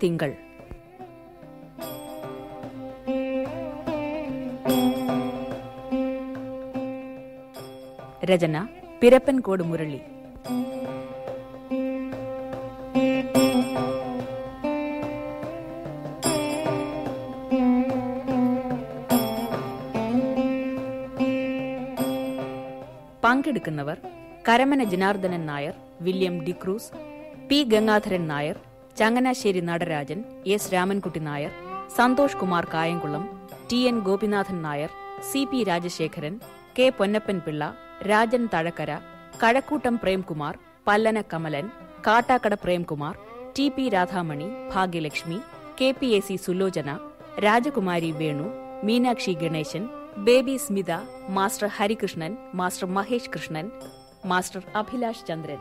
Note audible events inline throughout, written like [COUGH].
ഓമനത്തിങ്കൾ രചന പിരപ്പൻകോട് മുരളി. പങ്കെടുക്കുന്നവർ Karamana Janardhanan Nair William D'Cruz P Gangadharan Nair Changanassery Natarajan S Ramankutty Nair Santhosh Kumar Kayamkulam T N Gopinathan Nair C P Rajasekharan K Ponnappan Pillai Rajan Thazhakkara Kazhakoottam Premkumar Pallana Kamalan Kattakada Premkumar T P Radhamani Bhagyalakshmi K P A C Sulochana Rajakumari Venu Meenakshi Ganesan baby Smitha master Harikrishnan master Mahesh Krishnan master Abhilash Chandran.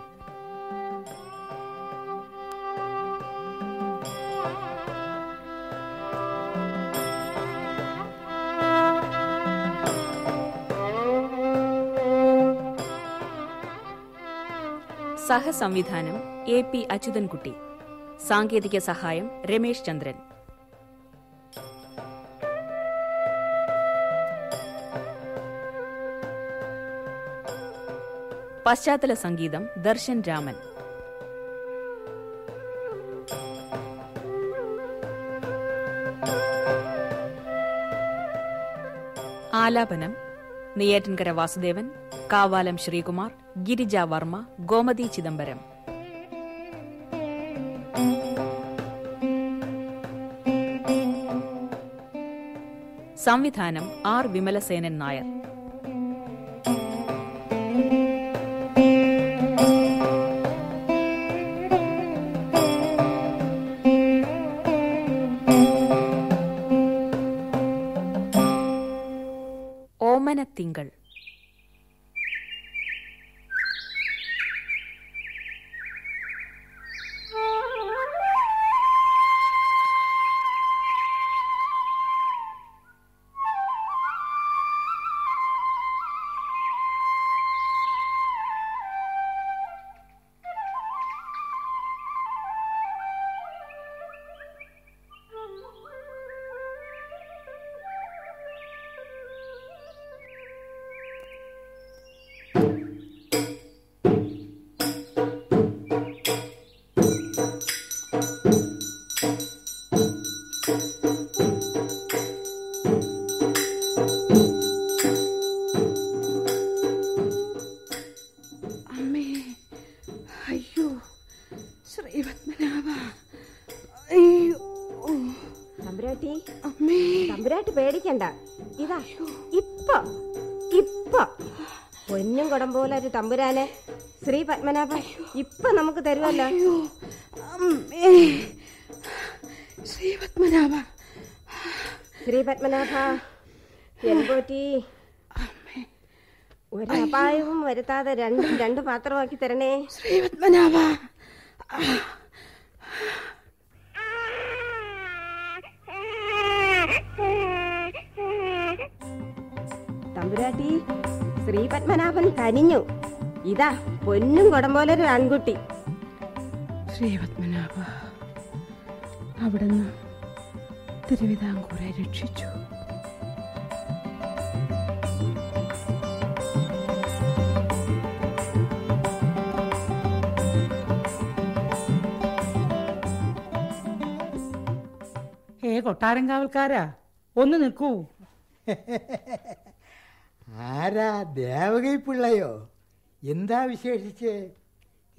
സഹസംവിധാനം A P Achuthankutty. സാങ്കേതിക സഹായം രമേശ് ചന്ദ്രൻ. പശ്ചാത്തല സംഗീതം ദർശൻ രാമൻ. ആലാപനം നെയ്യാറ്റിൻകര വാസുദേവൻ കാവാലം ശ്രീകുമാർ ഗിരിജ വർമ്മ ഗോമതി ചിദംബരം. സംവിധാനം R Vimalasenan Nair. ഓമനത്തിങ്കൾ. പോലെ ഒരു തമ്പുരാനെ. ശ്രീ പത്മനാഭ ഇപ്പൊ നമുക്ക് തരുമല്ലോ ശ്രീ പത്മനാഭ. ശ്രീ പത്മനാഭ എൻപോറ്റി ഒരു അപായവും വരുത്താതെ രണ്ടും രണ്ട് പാത്രമാക്കി തരണേ. ശ്രീപത്മനാഭ തമ്പുരാട്ടി ശ്രീ പത്മനാഭൻ കനിഞ്ഞു ഇതാ പൊന്നും കുടം പോലെ ഒരു ആൺകുട്ടി. ശ്രീപത്മനാഭ അവിടുന്ന് തിരുവിതാംകൂറെ രക്ഷിച്ചു. ഏ കൊട്ടാരങ്കാവൽക്കാരാ ഒന്ന് നിൽക്കൂ. [LAUGHS] ആരാ ദേവകൈ പിള്ളയോ? എന്താ വിശേഷിച്ച്?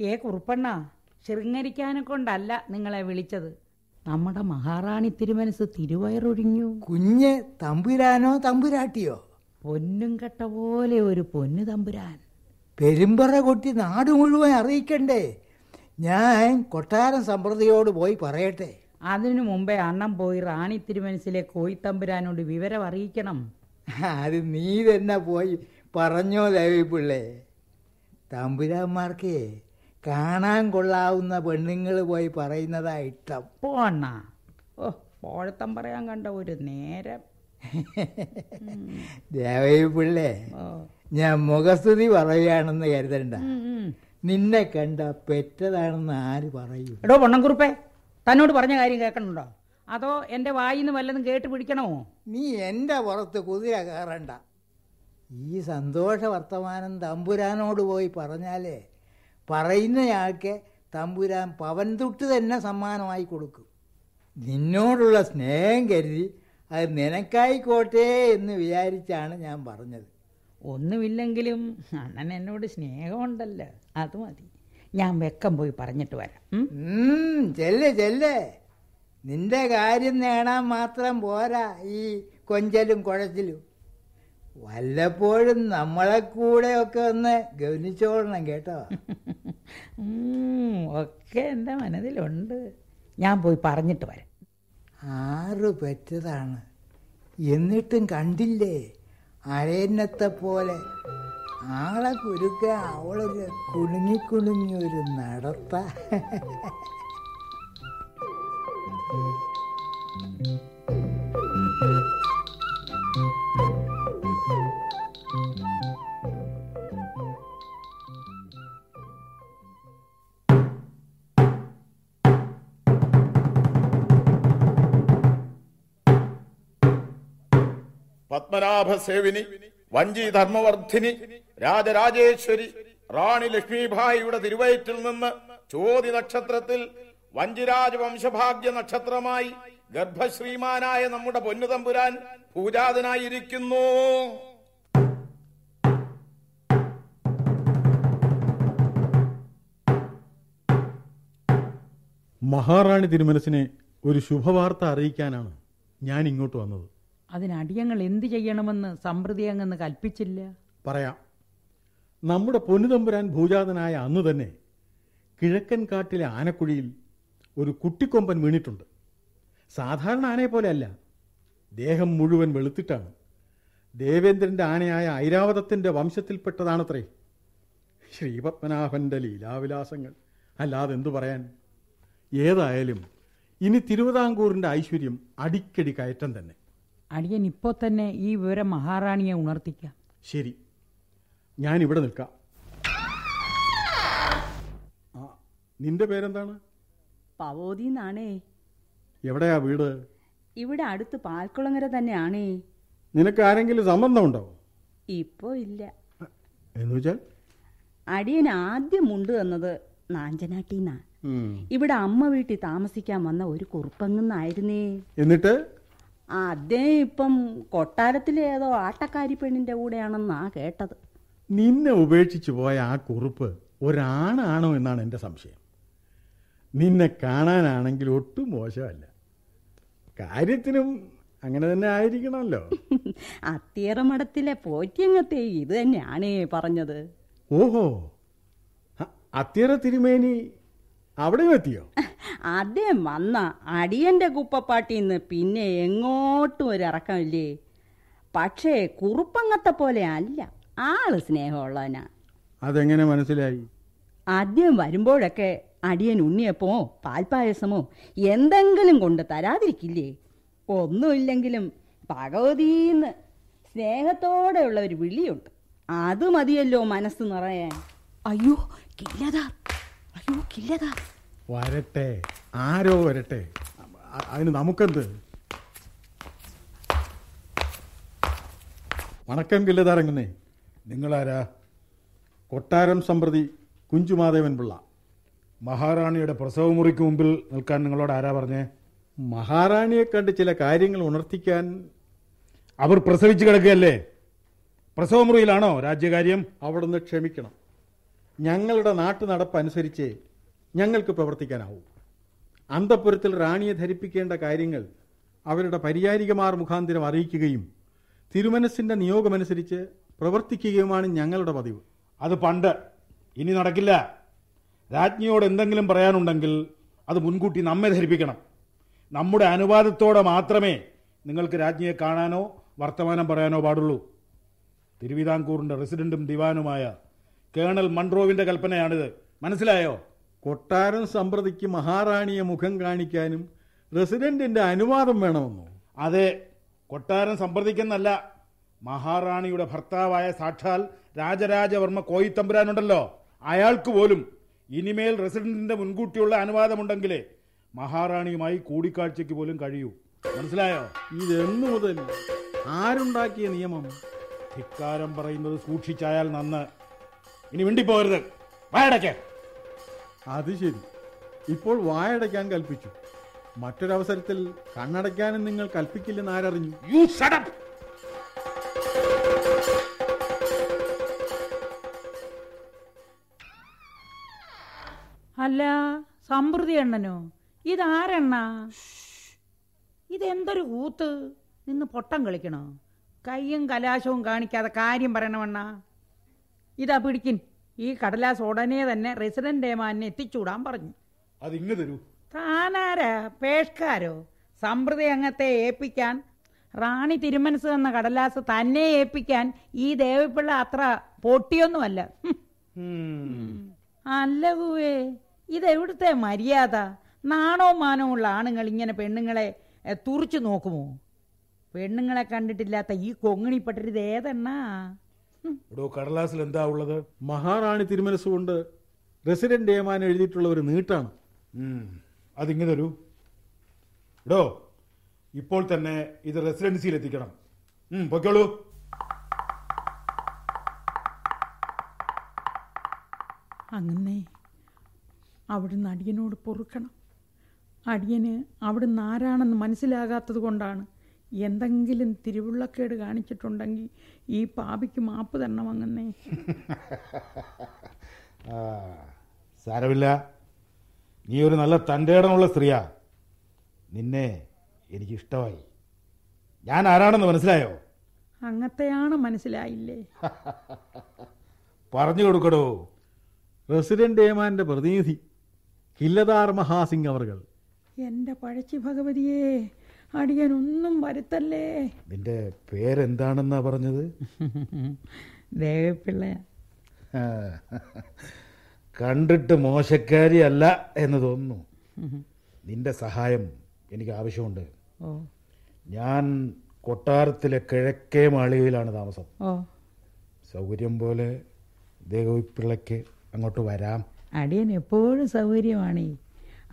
ഏ കുറുപ്പണ്ണ ശൃംഗരിക്കാനെ കൊണ്ടല്ല നിങ്ങളെ വിളിച്ചത്. നമ്മുടെ മഹാറാണി തിരുമനസ് തിരുവയറൊഴിഞ്ഞു. കുഞ്ഞ് തമ്പുരാനോ തമ്പുരാട്ടിയോ? പൊന്നും കെട്ട പോലെ ഒരു പൊന്നു തമ്പുരാൻ. പെരുമ്പറ കൊട്ടി നാട് മുഴുവൻ അറിയിക്കണ്ടേ? ഞാൻ കൊട്ടാരം സമ്പ്രതിയോട് പോയി പറയട്ടെ. അതിനു മുമ്പേ അണ്ണം പോയി റാണി തിരുമനസിലെ കോയിത്തമ്പുരാനോട് വിവരം അറിയിക്കണം. അത് നീ തന്നെ പോയി പറഞ്ഞോ ദേവി പിള്ളേ തമ്പുരാന്മാർക്ക് കാണാൻ കൊള്ളാവുന്ന പെണ്ണുങ്ങൾ പോയി പറയുന്നതാ ഇഷ്ടം. പോണ്ണ ഓ പോഴത്തം പറയാൻ കണ്ട ഒരു നേരം. [LAUGHS] ദേവി പിള്ളേ ഞാൻ മുഖസ്തുതി പറയുകയാണെന്ന് കരുതണ്ട. നിന്നെ കണ്ട പെറ്റതാണെന്ന് ആര് പറയൂ? എടോ പൊണ്ണംകുറുപ്പേ തന്നോട് പറഞ്ഞ കാര്യം കേൾക്കണുണ്ടോ? അതോ എന്റെ വായിന്ന് വല്ലതും കേട്ട് പിടിക്കണോ നീ എന്റെ പുറത്ത് കുതിര കയറണ്ട. ഈ സന്തോഷ വർത്തമാനം തമ്പുരാനോട് പോയി പറഞ്ഞാലേ പറയുന്നയാൾക്ക് തമ്പുരാൻ പവൻ തൊട്ട് തന്നെ സമ്മാനമായി കൊടുക്കും. നിന്നോടുള്ള സ്നേഹം കരുതി അത് നിനക്കായിക്കോട്ടെ എന്ന് വിചാരിച്ചാണ് ഞാൻ പറഞ്ഞത്. ഒന്നുമില്ലെങ്കിലും അണ്ണൻ എന്നോട് സ്നേഹമുണ്ടല്ലോ. അത് മതി. ഞാൻ വെക്കം പോയി പറഞ്ഞിട്ട് വരാം. ചെല്ല് ചെല്ല്. നിന്റെ കാര്യം നേടാൻ മാത്രം പോരാ ഈ കൊഞ്ചലും കുഴച്ചിലും. വല്ലപ്പോഴും നമ്മളെ കൂടെ ഒക്കെ ഒന്ന് ഗവനിച്ചോളണം കേട്ടോ. [LAUGHS] ഒക്കെ എന്റെ മനസ്സിലുണ്ട്. ഞാൻ പോയി പറഞ്ഞിട്ട് വരാം. ആറ് പെറ്റതാണ്. എന്നിട്ടും കണ്ടില്ലേ? അഴയന്നത്തെ പോലെ ആളെ കുരുക്ക അവളൊരു കുണുങ്ങി കുണുങ്ങി ഒരു നടത്ത. [LAUGHS] പത്മനാഭസേവിനി വഞ്ചി ധർമ്മവർദ്ധിനി രാജരാജേശ്വരി റാണി ലക്ഷ്മിഭായിയുടെ തിരുവയറ്റിൽ നിന്ന് ചോതി നക്ഷത്രത്തിൽ വഞ്ചിരാജ വംശഭാഗ്യ നക്ഷത്രമായി ഗർഭശ്രീമാനായ നമ്മുടെ പൊന്നുതമ്പുരാൻ പൂജാതനായിരിക്കുന്നു. മഹാറാണി തിരുമനസിനെ ഒരു ശുഭവാർത്ത അറിയിക്കാനാണ് ഞാൻ ഇങ്ങോട്ട് വന്നത്. അതിനടിയങ്ങൾ എന്ത് ചെയ്യണമെന്ന് സമൃദ്ധി അങ്ങെന്ന് കൽപ്പിച്ചില്ല? പറയാം. നമ്മുടെ പൊന്നുതമ്പുരാൻ ഭൂജാതനായ അന്ന് തന്നെ കിഴക്കൻ കാട്ടിലെ ആനക്കുഴിയിൽ ഒരു കുട്ടിക്കൊമ്പൻ വീണിട്ടുണ്ട്. സാധാരണ ആനയെ പോലെയല്ല. ദേഹം മുഴുവൻ വെളുത്തിട്ടാണ്. ദേവേന്ദ്രന്റെ ആനയായ ഐരാവതത്തിന്റെ വംശത്തിൽപ്പെട്ടതാണത്രേ. ശ്രീപത്മനാഭന്റെ ലീലാവിലാസങ്ങൾ. അല്ലാതെ എന്തു പറയാൻ? ഏതായാലും ഇനി തിരുവിതാംകൂറിന്റെ ഐശ്വര്യം അടിക്കടി കയറ്റം തന്നെ. അടിയൻ ഇപ്പോൾ തന്നെ ഈ വിവരം മഹാറാണിയെ ഉണർത്തിക്കാം. ശരി. ഞാനിവിടെ നിൽക്കാം. നിന്റെ പേരെന്താണ്? പവോതിന്നാണേ. എവിടെയാ വീട്? ഇവിടെ അടുത്ത് പാൽക്കുളങ്ങര തന്നെയാണേ. നിനക്ക് ആരെങ്കിലും സംബന്ധമുണ്ടോ ഇപ്പോ ഇല്ല. എന്ന് വെച്ചാൽ? അടിയൻ ആദ്യം മുണ്ട് തന്നത് നാഞ്ചനാട്ടീന്നാ. ഇവിടെ അമ്മ വീട്ടിൽ താമസിക്കാൻ വന്ന ഒരു കുറുപ്പങ്ങുന്നായിരുന്നേ എന്നിട്ട്? അദ്ദേഹം ഇപ്പം കൊട്ടാരത്തിലെ ഏതോ ആട്ടക്കാരി പെണ്ണിന്റെ കൂടെയാണെന്നാ കേട്ടത്. നിന്നെ ഉപേക്ഷിച്ചു പോയ ആ കുറുപ്പ് ഒരാണാണോ എന്നാണ് എന്റെ സംശയം. നിന്നെ കാണാനാണെങ്കിൽ ഒട്ടും മോശമല്ല. കാര്യത്തിനും അങ്ങനെ തന്നെ ആയിരിക്കണമല്ലോ. [LAUGHS] അത്തിയറമഠത്തിലെ പോറ്റിയങ്ങത്തെ ഇത് തന്നെയാണേ പറഞ്ഞത്. ഓഹോ. അത്തിയറ തിരുമേനി അവിടെയും എത്തിയോ? [LAUGHS] അദ്ദേഹം വന്ന അടിയന്റെ കുപ്പപ്പാട്ടിന്ന് പിന്നെ എങ്ങോട്ടും ഒരു ഇറക്കമില്ലേ പക്ഷേ കുറുപ്പങ്ങത്തെ പോലെ അല്ല ആൾ സ്നേഹമുള്ളവനാ. അതെങ്ങനെ മനസ്സിലായി? ആദ്യം വരുമ്പോഴൊക്കെ അടിയൻ ഉണ്ണിയപ്പമോ പാൽപ്പായസമോ എന്തെങ്കിലും കൊണ്ട് തരാതിരിക്കില്ലേ? ഒന്നുമില്ലെങ്കിലും ഭഗവതീന്ന് സ്നേഹത്തോടെയുള്ള ഒരു വിളിയുണ്ട്. അത് മതിയല്ലോ മനസ്സ് നിറയാൻ അയ്യോ കില്ലതാ. അയ്യോ കില്ലതാ. വരട്ടെ ആരോ വരട്ടെ. അതിന് നമുക്കെന്ത്? വണക്കം കില്ലതാരങ്ങനെ നിങ്ങളാരാ? കൊട്ടാരം സമ്പ്രതി കുഞ്ചുമാദേവൻ പിള്ള മഹാറാണിയുടെ പ്രസവമുറിക്ക് മുമ്പിൽ നിൽക്കാൻ നിങ്ങളോട് ആരാ പറഞ്ഞേ? മഹാറാണിയെ കണ്ട് ചില കാര്യങ്ങൾ ഉണർത്തിക്കാൻ അവർ പ്രസവിച്ചു കിടക്കുകയല്ലേ? പ്രസവമുറിയിലാണോ രാജ്യകാര്യം? അവിടുന്ന് ക്ഷമിക്കണം. ഞങ്ങളുടെ നാട്ടു നടപ്പനുസരിച്ച് ഞങ്ങൾക്ക് പ്രവർത്തിക്കാനാവും. അന്തപുരത്തിൽ റാണിയെ ധരിപ്പിക്കേണ്ട കാര്യങ്ങൾ അവരുടെ പരിചാരികമാർ മുഖാന്തരം അറിയിക്കുകയും തിരുമനസിന്റെ നിയോഗമനുസരിച്ച് പ്രവർത്തിക്കുകയുമാണ് ഞങ്ങളുടെ പതിവ്. അത് പണ്ട്. ഇനി നടക്കില്ല. രാജ്ഞിയോട് എന്തെങ്കിലും പറയാനുണ്ടെങ്കിൽ അത് മുൻകൂട്ടി നമ്മെ ധരിപ്പിക്കണം. നമ്മുടെ അനുവാദത്തോടെ മാത്രമേ നിങ്ങൾക്ക് രാജ്ഞിയെ കാണാനോ വർത്തമാനം പറയാനോ പാടുള്ളൂ. തിരുവിതാംകൂറിന്റെ റെസിഡന്റും ദിവാനുമായ കേണൽ മൺറോവിന്റെ കൽപ്പനയാണിത്. മനസ്സിലായോ? കൊട്ടാരം സമ്പ്രതിക്ക് മഹാറാണിയെ മുഖം കാണിക്കാനും റെസിഡന്റിന്റെ അനുവാദം വേണമെന്നോ? അതെ കൊട്ടാരം സമ്പ്രദിക്കുന്നല്ല മഹാറാണിയുടെ ഭർത്താവായ സാക്ഷാൽ രാജരാജവർമ്മ കോയിത്തമ്പുരാനുണ്ടല്ലോ. അയാൾക്ക് പോലും ഇനിമേൽ റെസിഡന്റിന്റെ മുൻകൂട്ടിയുള്ള അനുവാദമുണ്ടെങ്കിലേ മഹാറാണിയുമായി കൂടിക്കാഴ്ചയ്ക്ക് പോലും കഴിയൂ. മനസ്സിലായോ? ഇതെന്നു മുതൽ ആരുണ്ടാക്കിയ നിയമം? ധിക്കാരം പറയുന്നത് സൂക്ഷിച്ചായാൽ നന്ന്. ഇനി മിണ്ടിപ്പോകരുത്. വായടയ്ക്ക. അത് ശരി. ഇപ്പോൾ വായടയ്ക്കാൻ കൽപ്പിച്ചു. മറ്റൊരവസരത്തിൽ കണ്ണടയ്ക്കാനും നിങ്ങൾ കൽപ്പിക്കില്ലെന്ന് ആരറിഞ്ഞു? യു ഷടപ്പ് അല്ല സമൃദ്ധി എണ്ണനോ ഇതാരെണ്ണ? ഇതെന്തൊരു കൂത്ത്? നിന്ന് പൊട്ടം കളിക്കണോ? കയ്യും കലാശവും കാണിക്കാതെ കാര്യം പറയണമെണ്ണ. ഇതാ പിടിക്കിൻ. ഈ കടലാസ് ഉടനെ തന്നെ റെസിഡന്റ് ഏമാനെ എത്തിച്ചൂടാൻ പറഞ്ഞു. അതിങ്ങ് തരൂ. താനാരാ? പേഷ്കാരോ? സമൃദ്ധി അംഗത്തെ ഏൽപ്പിക്കാൻ റാണി തിരുമനസ് എന്ന കടലാസ് തന്നെ ഏൽപ്പിക്കാൻ ഈ ദേവിപ്പിള്ള അത്ര പൊട്ടിയൊന്നുമല്ല. അല്ല കൂവേ ഇതെവിടുത്തെ മര്യാദ? നാണോ മാനോ ഉള്ള ആണുങ്ങൾ ഇങ്ങനെ പെണ്ണുങ്ങളെ തുറിച്ചു നോക്കുമോ? പെണ്ണുങ്ങളെ കണ്ടിട്ടില്ലാത്ത ഈ കൊങ്ങിണിപ്പെട്ടരുത് ഏതെണ്ണാ? ഇടോ കടലാസിൽ എന്താ ഉള്ളത്? മഹാറാണി തിരുമനസ്സുകൊണ്ട് റെസിഡന്റ് ഏമാൻ എഴുതിയിട്ടുള്ള ഒരു നീട്ടാണ്. അതിങ്ങനെ ഒരു തരൂ എടോ ഇപ്പോൾ തന്നെ ഇത് റെസിഡൻസിയിൽ എത്തിക്കണം. പൊയ്ക്കോളൂ. അങ്ങനെ അവിടുന്ന് അടിയനോട് പൊറുക്കണം. അടിയന് അവിടുന്ന് ആരാണെന്ന് മനസ്സിലാകാത്തത് കൊണ്ടാണ് എന്തെങ്കിലും തിരുവുള്ളക്കേട് കാണിച്ചിട്ടുണ്ടെങ്കിൽ ഈ പാപിക്ക് മാപ്പ് തരണം അങ്ങനെ ആ, സാരമില്ല. നീ ഒരു നല്ല തന്റെ ഇടമുള്ള സ്ത്രീയാ. നിന്നെ എനിക്കിഷ്ടമായി. ഞാൻ ആരാണെന്ന് മനസ്സിലായോ? അങ്ങത്തെയാണ് മനസ്സിലായില്ലേ? [LAUGHS] പറഞ്ഞു കൊടുക്കടോ. റെസിഡന്റ് ഏമാന്റെ പ്രതിനിധി. കില്ലദാർ മഹാസിംഗ് അവർകൾ. എന്റെ പഴച്ചി ഭഗവതിയെ അടിയനൊന്നും വരുത്തല്ലേ? നിന്റെ പേരെന്താണെന്നാ പറഞ്ഞത്? ദേവപിള്ള. കണ്ടിട്ട് മോശക്കാരി അല്ല എന്ന് തോന്നുന്നു. നിന്റെ സഹായം എനിക്ക് ആവശ്യമുണ്ട്. ഞാൻ കൊട്ടാരത്തിലെ കിഴക്കേ മാളികയിലാണ് താമസം. സൗകര്യം പോലെ ദേവപിള്ളയ്ക്ക് അങ്ങോട്ട് വരാം. അടിയൻ എപ്പോഴും സൗകര്യമാണ്.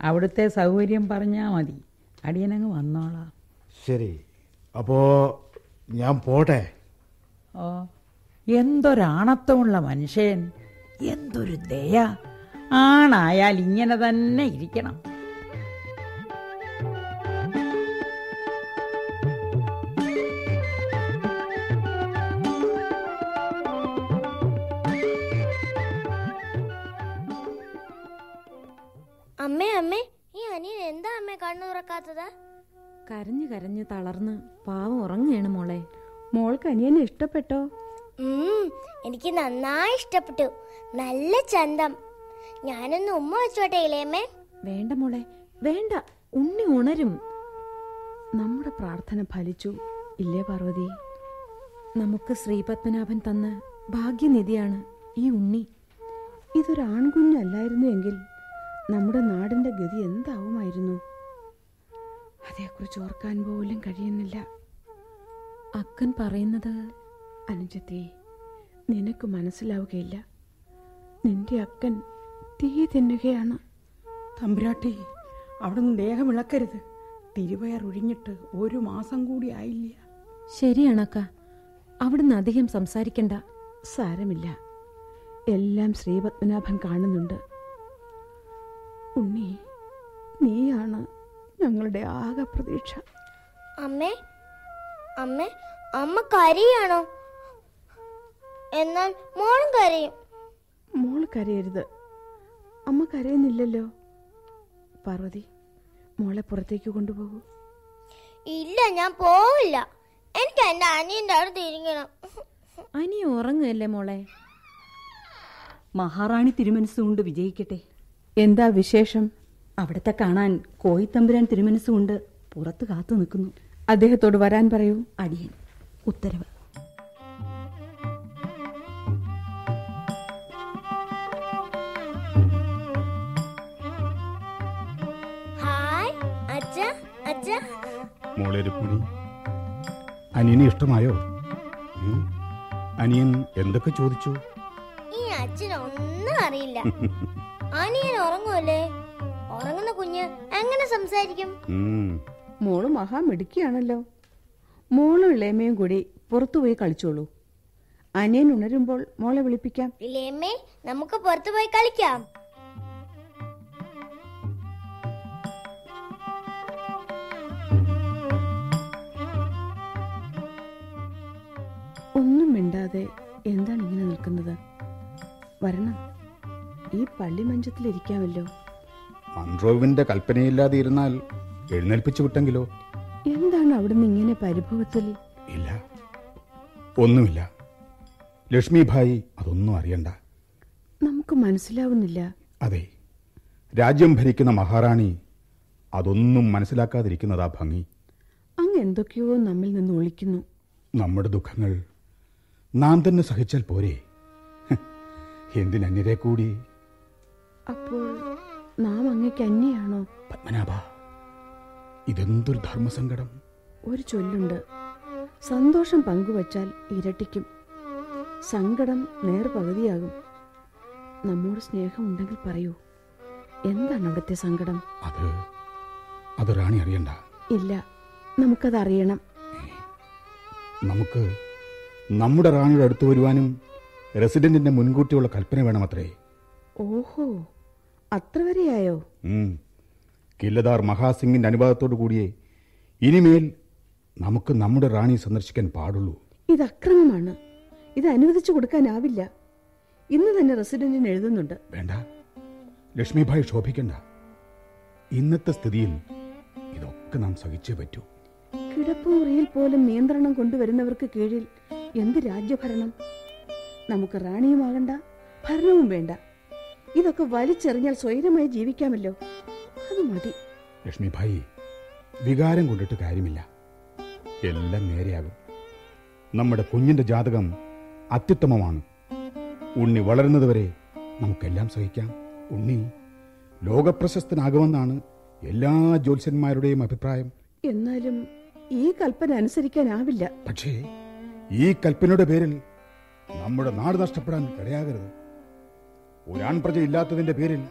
അവിടുത്തെ സൗകര്യം പറഞ്ഞാൽ മതി. അടിയനങ്ങ് വന്നോളാം. ശരി. അപ്പോ ഞാൻ പോട്ടെ? ഓ എന്തൊരാണത്വമുള്ള മനുഷ്യൻ. എന്തൊരു ദയ. ആണായാൽ ഇങ്ങനെ തന്നെ ഇരിക്കണം. അമ്മേ അമ്മേ. ഈ അനിയൻ എന്താ അമ്മേ കണ്ണു തുറക്കാത്തത്? കരഞ്ഞു കരഞ്ഞു തളർന്ന് പാവം ഉറങ്ങുകയാണ് മോളെ. മോൾക്ക് അനിയനെ ഇഷ്ടപ്പെട്ടോ? എനിക്ക് നന്നായി ഇഷ്ടപ്പെട്ടു. നല്ല ചന്തം. ഞാനൊന്ന് ഉമ്മ വെച്ചോട്ടെ ഇളയമ്മേ. വേണ്ട മോളെ വേണ്ട. ഉണ്ണി ഉണരും. നമ്മുടെ പ്രാർത്ഥന ഫലിച്ചു. ഇല്ലേ പാർവതി? നമുക്ക് ശ്രീപത്മനാഭൻ തന്ന ഭാഗ്യനിധിയാണ് ഈ ഉണ്ണി. ഇതൊരു ആൺകുഞ്ഞല്ലായിരുന്നു എങ്കിൽ നമ്മുടെ നാടിന്റെ ഗതി എന്താവുമായിരുന്നു? അതേക്കുറിച്ച് ഓർക്കാൻ പോലും കഴിയുന്നില്ല. അക്കൻ പറയുന്നത്? അനുജത്തെ നിനക്ക് മനസ്സിലാവുകയില്ല. നിന്റെ അക്കൻ തീ തിന്നുകയാണ്. തമ്പുരാട്ടി അവിടുന്ന് ദേഹം ഇളക്കരുത്. തിരുവയർ ഒഴിഞ്ഞിട്ട് ഒരു മാസം കൂടി ആയില്ല. ശരിയാണക്ക അവിടുന്ന് അധികം സംസാരിക്കണ്ട. സാരമില്ല. എല്ലാം ശ്രീപത്മനാഭൻ കാണുന്നുണ്ട്. ഉണ്ണി നീയാണ് ഞങ്ങളുടെ ആകെ പ്രതീക്ഷ. അമ്മേ അമ്മേ അമ്മ കരയാണോ? എന്നാൽ മോളും കരയും. മോൾ കരയരുത്. അമ്മ കരയുന്നില്ലല്ലോ. പാർവതി മോളെ പുറത്തേക്ക് കൊണ്ടുപോകൂ. ഇല്ല ഞാൻ പോവില്ല. എനിക്ക് എന്റെ അനിയന്റെ അടുത്ത് ഇരിക്കണം അനി ഉറങ്ങുകയല്ലേ മോളെ? മഹാറാണി തിരുമനസ്സുകൊണ്ട് വിജയിക്കട്ടെ. എന്താ വിശേഷം? അവിടത്തെ കാണാൻ കോയിത്തമ്പുരാൻ തിരുമനസ്സുകൊണ്ട് പുറത്ത് കാത്തു നിൽക്കുന്നു. അദ്ദേഹത്തോട് വരാൻ പറയൂ. അടിയൻ ഉത്തരവ്. ഹായ് അച്ഛ അച്ഛ. മോളെ രുക്മിണി അനിയനെ ഇഷ്ടമായോ? അനിയൻ എന്തൊക്കെ ചോദിച്ചു? ഈ അച്ഛനൊന്നും അറിയില്ല. [LAUGHS] അനിയൻ ഉറങ്ങുമല്ലേ ഉറങ്ങുന്ന കുഞ്ഞ് എങ്ങനെ സംസാരിക്കും? മോൾ മഹാ മിടുക്കിയാണല്ലോ. മോളും ഇളയമയും കൂടി പുറത്തുപോയി കളിച്ചോളൂ. അനിയൻ ഉണരുമ്പോൾ മോളെ വിളിപ്പിക്കാം. ഇളയമ്മേ നമുക്ക് പുറത്തുപോയി കളിക്കാം. ഒന്നും മിണ്ടാതെ എന്താണ് ഇങ്ങനെ നിൽക്കുന്നത്? വരണം. ഈ പള്ളി മഞ്ചത്തിലിരിക്കാമല്ലോ മൺറോവിന്റെ കൽപ്പനയില്ലാതെ ഇരുന്നാൽ എഴുന്നേൽപ്പിച്ചു വിട്ടെങ്കിലോ? എന്താണ് അവിടുന്ന് ഇങ്ങനെ പരിഭവത്തിൽ? ഇല്ല. ഒന്നുമില്ല. ലക്ഷ്മി ഭായി അതൊന്നും അറിയണ്ട. നമുക്ക് മനസ്സിലാവുന്നില്ല. അതെ. രാജ്യം ഭരിക്കുന്ന മഹാറാണി അതൊന്നും മനസ്സിലാക്കാതിരിക്കുന്നതാ ഭംഗി. അങ്ങ് എന്തൊക്കെയോ നമ്മിൽ നിന്ന് ഒളിക്കുന്നു. നമ്മുടെ ദുഃഖങ്ങൾ നാം തന്നെ സഹിച്ചാൽ പോരെ. എന്തിനന്യരെ കൂടി? അപ്പോൾ നാം അങ്ങക്ക് അന്യാണോ? പത്മനാഭ ഇതെന്തൊരു ധർമ്മസങ്കടം? ഒരു ചൊല്ലുണ്ട്. സന്തോഷം പങ്കുവച്ചാൽ ഇരട്ടിക്കും. സങ്കടം നേർ നമ്മോട് സ്നേഹം ഉണ്ടെങ്കിൽ പറയൂ എന്താണ് അവിടുത്തെ സങ്കടം? അത് അത് റാണി അറിയണ്ട. ഇല്ല നമുക്കത് അറിയണം. നമുക്ക് നമ്മുടെ റാണിയുടെ അടുത്ത് വരുവാനും റെസിഡന്റിന്റെ മുൻകൂട്ടിയുള്ള കൽപ്പന വേണമത്രേ. ഓഹോ അത്ര വരെയായോ. കില്ലദാർ മഹാസിംഗിന്റെ അനുവാദത്തോടു കൂടിയേ ഇനിമേൽ നമുക്ക് നമ്മുടെ റാണി സന്ദർശിക്കാൻ പാടുള്ളൂ. ഇത് അക്രമമാണ് ഇത് അനുവദിച്ചു കൊടുക്കാനാവില്ല. ഇന്ന് തന്നെ റെസിഡന്റിന് എഴുതുന്നുണ്ട്. വേണ്ട. ലക്ഷ്മിഭായ് ശോഭിക്കണ്ട. ഇന്നത്തെ സ്ഥിതിയിൽ ഇതൊക്കെ നാം സഹിച്ചേ പറ്റൂ. കിടപ്പുമുറിയിൽ പോലും നിയന്ത്രണം കൊണ്ടുവരുന്നവർക്ക് കീഴിൽ എന്ത് രാജ്യഭരണം? നമുക്ക് റാണിയുമാകണ്ട ഭരണവും വേണ്ട. ഇതൊക്കെ വലിച്ചെറിഞ്ഞാൽ സ്വൈരമായി ജീവിക്കാമല്ലോ. അത് മതി. ലക്ഷ്മി ഭായി വികാരം കൊണ്ടിട്ട് കാര്യമില്ല. എല്ലാം നേരെയാകും. നമ്മുടെ കുഞ്ഞിന്റെ ജാതകം അത്യുത്തമമാണ്. ഉണ്ണി വളരുന്നതുവരെ നമുക്കെല്ലാം സഹിക്കാം. ഉണ്ണി ലോകപ്രശസ്തനാകുമെന്നാണ് എല്ലാ ജ്യോത്സ്യന്മാരുടെയും അഭിപ്രായം. എന്നാലും ഈ കൽപ്പന അനുസരിക്കാനാവില്ല. പക്ഷേ ഈ കൽപ്പനയുടെ പേരിൽ നമ്മുടെ നാട് നഷ്ടപ്പെടാൻ ഇടയാകരുത്. ഒരാൺപ്രജ ഇല്ലാത്തതിന്റെ പേരിൽ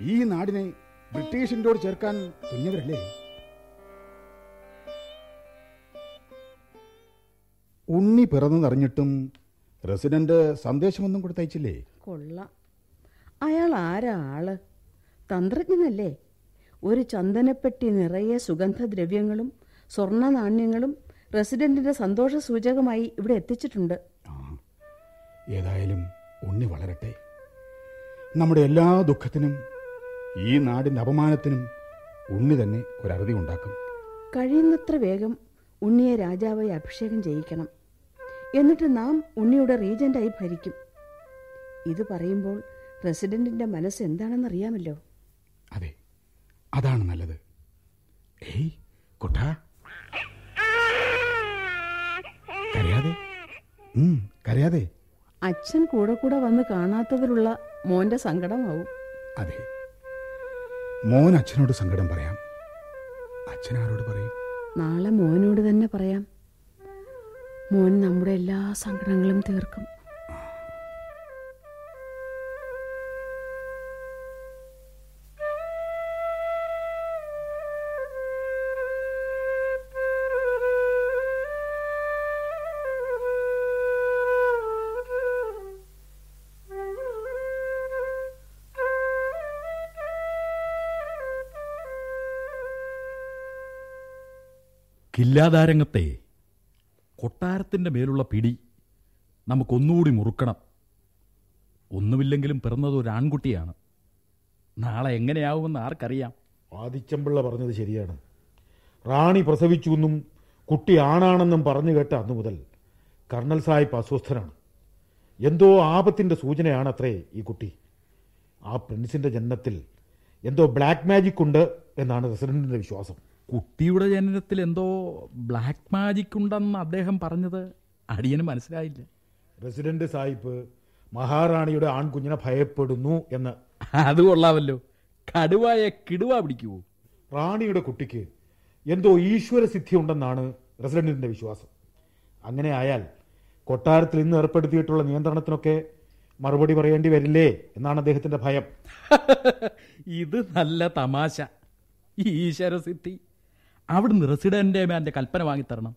ഈ നാടിനെ ബ്രിട്ടീഷിന്റോട് ചേർക്കാൻ തുന്നിയവരല്ലേ ഉണ്ണി പിറന്നറിഞ്ഞിട്ടും റെസിഡന്റ് സന്ദേശമൊന്നും കൊടുത്തയച്ചില്ലേ? കൊള്ള. അയാൾ ആരാ ആൾ? തന്ത്രജ്ഞനല്ലേ? ഒരു ചന്ദനപ്പെട്ടി നിറയെ സുഗന്ധദ്രവ്യങ്ങളും സ്വർണ നാണ്യങ്ങളും റെസിഡന്റിന്റെ സന്തോഷ സൂചകമായി ഇവിടെ എത്തിച്ചിട്ടുണ്ട്. ഏതായാലും ഉണ്ണി വളരട്ടെ. നമ്മുടെ എല്ലാ ദുഃഖത്തിനും ഈ നാടിന്റെ അപമാനത്തിനും ഉണ്ണി തന്നെ ഒരറുതി ഉണ്ടാക്കും. കഴിയുന്നത്ര വേഗം ഉണ്ണിയെ രാജാവായി അഭിഷേകം ചെയ്യിക്കണം. എന്നിട്ട് നാം ഉണ്ണിയുടെ റീജന്റായി ഭരിക്കും. ഇത് പറയുമ്പോൾ പ്രസിഡന്റിന്റെ മനസ്സ് എന്താണെന്ന് അറിയാമല്ലോ അതെ അതാണ് നല്ലത്. ഏയ് കൊട്ട. കരയാതെ. അച്ഛൻ കൂടെ കൂടെ വന്ന് കാണാത്തതിലുള്ള മോന്റെ സങ്കടമാവും. അതെ. മോൻ അച്ഛനോട് സങ്കടം പറയാം. അച്ഛൻ ആരോട് പറയും? നാളെ മോനോട് തന്നെ പറയാം. മോൻ നമ്മുടെ എല്ലാ സങ്കടങ്ങളും തീർക്കും. കില്ലാതാരംഗത്തെ കൊട്ടാരത്തിന്റെ മേലുള്ള പിടി നമുക്കൊന്നുകൂടി മുറുക്കണം. ഒന്നുമില്ലെങ്കിലും പിറന്നത് ഒരു ആൺകുട്ടിയാണ് നാളെ എങ്ങനെയാവുമെന്ന് ആർക്കറിയാം? ആദിച്ചമ്പിള്ള പറഞ്ഞത് ശരിയാണ്. റാണി പ്രസവിച്ചു എന്നും കുട്ടി ആണാണെന്നും പറഞ്ഞു കേട്ട അന്നു മുതൽ കർണൽ സാഹിബ് അസ്വസ്ഥനാണ്. എന്തോ ആപത്തിന്റെ സൂചനയാണ് അത്രേ ഈ കുട്ടി. ആ പ്രിൻസിന്റെ ജന്മത്തിൽ എന്തോ ബ്ലാക്ക് മാജിക് ഉണ്ട് എന്നാണ് റെസിഡന്റിന്റെ വിശ്വാസം. കുട്ടിയുടെ ജനനത്തിൽ എന്തോ ബ്ലാക്ക് മാജിക് ഉണ്ടെന്ന് അദ്ദേഹം പറഞ്ഞത് അടിയന് മനസ്സിലായില്ല. പ്രസിഡന്റ് സാഹിബ് മഹാറാണിയുടെ ആൺകുഞ്ഞിനെ ഭയപ്പെടുന്നു എന്ന്. അത് കൊള്ളാമല്ലോ. കടുവായ കിടുവ പിടിക്കുവോ? റാണിയുടെ കുട്ടിക്ക് എന്തോ ഈശ്വര സിദ്ധി ഉണ്ടെന്നാണ് പ്രസിഡന്റിന്റെ വിശ്വാസം. അങ്ങനെ ആയാൽ കൊട്ടാരത്തിൽ ഇന്ന് ഏർപ്പെടുത്തിയിട്ടുള്ള നിയന്ത്രണത്തിനൊക്കെ മറുപടി പറയേണ്ടി വരില്ലേ എന്നാണ് അദ്ദേഹത്തിന്റെ ഭയം. [LAUGHS] ഇത് നല്ല തമാശ. ഈശ്വരസിദ്ധി അവിടുന്ന് റെസിഡന്റ് മാന്റെ കൽപ്പന വാങ്ങിത്തരണം.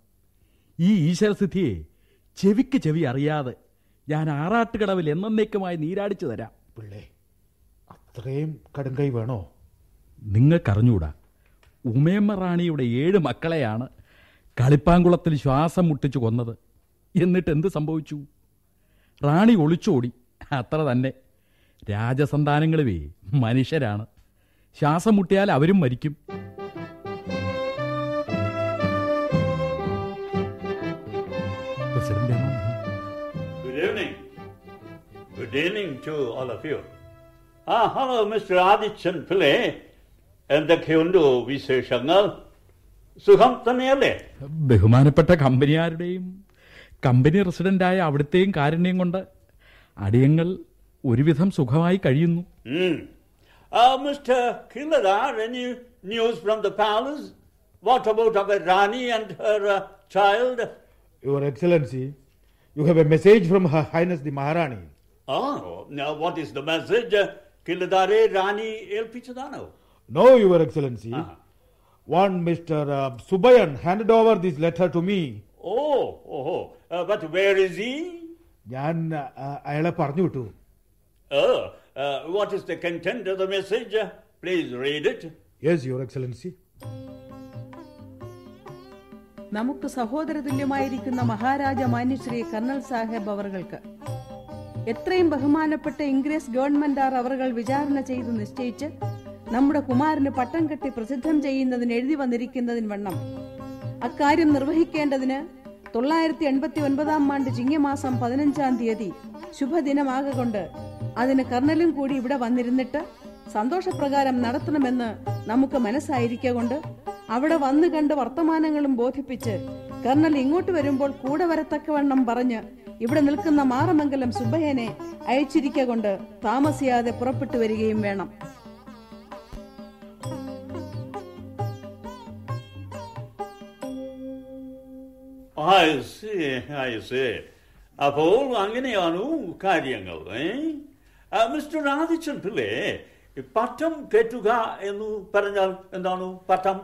ഈ ഈശ്വരസിദ്ധിയെ ചെവിക്ക് ചെവി അറിയാതെ ഞാൻ ആറാട്ടുകടവിൽ എന്നേക്കുമായി നീരാടിച്ചു തരാം. പിള്ളേ അത്രയും കടുങ്കൈ വേണോ? നിങ്ങൾക്കറിഞ്ഞൂടാ ഉമയമ്മ റാണിയുടെ ഏഴ് മക്കളെയാണ് കളിപ്പാങ്കുളത്തിൽ ശ്വാസം മുട്ടിച്ചു കൊന്നത്. എന്നിട്ട് എന്ത് സംഭവിച്ചു? റാണി ഒളിച്ചോടി അത്ര തന്നെ. രാജസന്താനങ്ങളുവേ മനുഷ്യരാണ്. ശ്വാസം മുട്ടിയാൽ അവരും മരിക്കും. Good evening to all of you. Ah, hello, Mr. Adichan Pillay. എന്തൊക്കെയുണ്ട് വിശേഷങ്ങൾ സുഖം തന്നെയല്ലേ ബഹുമാനപ്പെട്ട കമ്പനിയാരുടെയും കമ്പനി റെസിഡന്റായ അവിടുത്തെയും കാരുണ്യം കൊണ്ട് അടിയങ്ങൾ ഒരുവിധം സുഖമായി കഴിയുന്നു Hmm. Uh, Mr. Kiladar, any news from the palace? What about our Rani and her uh, child? Your Excellency, you have a message from Oh, now what is the message? Kildare Rani El Pichadano. No, Your Excellency. Uh-huh. One Mr. Uh, Subayan handed over this letter to me. Oh, oh, oh. Uh, but where is he? ഞാൻ uh, അയാളെ പറഞ്ഞു വിട്ടു Oh, uh, what is the content of the message? Uh, Please read it. Yes your excellency നമുക്ക് സഹോദരതുല്യമായിരിക്കുന്ന മഹാരാജ മാന്യശ്രീ colonel Sahib അവറുകൾക്ക് എത്രയും ബഹുമാനപ്പെട്ട ഇംഗ്ലീഷ് ഗവൺമെന്റാർ അവറുകൾ വിചാരണ ചെയ്ത് നിശ്ചയിച്ച് നമ്മുടെ കുമാരന് പട്ടം കെട്ടി പ്രസിദ്ധം ചെയ്യുന്നതിന് എഴുതി വന്നിരിക്കുന്നതിന് വണ്ണം. അക്കാര്യം നിർവഹിക്കേണ്ടതിന് തൊള്ളായിരത്തി എൺപത്തി ഒൻപതാം ആണ്ട് ചിങ്ങമാസം പതിനഞ്ചാം തീയതി ശുഭദിനമാകൊണ്ട് അതിന് കർണലും കൂടി ഇവിടെ വന്നിരുന്നിട്ട് സന്തോഷപ്രകാരം നടത്തണമെന്ന് നമുക്ക് മനസ്സായിരിക്കൊണ്ട് അവിടെ വന്നു കണ്ട് വർത്തമാനങ്ങളും ബോധിപ്പിച്ച് കർണൽ ഇങ്ങോട്ട് വരുമ്പോൾ കൂടെ വരത്തക്കവണ്ണം പറഞ്ഞ് ഇവിടെ നിൽക്കുന്ന മാറമംഗലം സുബ്ബയ്യനെ അയച്ചിരിക്ക കൊണ്ട് താമസിയാതെ പുറപ്പെട്ടു വരികയും വേണം. അപ്പോൾ അങ്ങനെയാണ് കാര്യങ്ങൾ? മിസ്റ്റർ ആദിച്ചൻ പിള്ളേ പട്ടം കെട്ടുക എന്ന് പറഞ്ഞാൽ എന്താണ് പട്ടം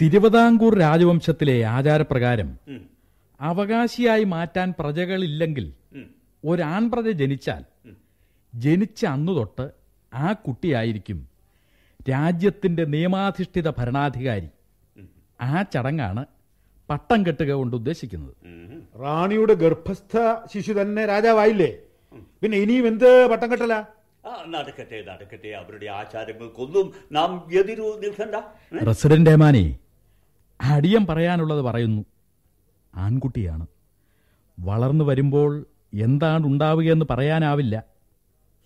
തിരുവിതാംകൂർ രാജവംശത്തിലെ ആചാരപ്രകാരം. അവകാശിയായി മാറ്റാൻ പ്രജകളില്ലെങ്കിൽ. ഒരാൺപ്രജ ജനിച്ചാൽ ജനിച്ച അന്നു തൊട്ട് ആ കുട്ടിയായിരിക്കും രാജ്യത്തിന്റെ നിയമാധിഷ്ഠിത ഭരണാധികാരി. ആ ചടങ്ങാണ് പട്ടം കെട്ടുക കൊണ്ട് ഉദ്ദേശിക്കുന്നത്. റാണിയുടെ ഗർഭസ്ഥ ശിശു തന്നെ രാജാവായില്ലേ? പിന്നെ ഇനിയും എന്ത് പട്ടം കെട്ടല? ആ, നടക്കട്ടെ നടക്കട്ടെ. അവരുടെ ആചാരങ്ങൾക്കൊന്നും നാം എതിരു നിൽക്കണ്ട. പ്രസിഡന്റ് റെസിഡന്റ് ഏമാനെ അടിയം പറയാനുള്ളത് പറയുന്നു. ആൺകുട്ടിയാണ്. വളർന്നു വരുമ്പോൾ എന്താണ് ഉണ്ടാവുകയെന്ന് പറയാനാവില്ല.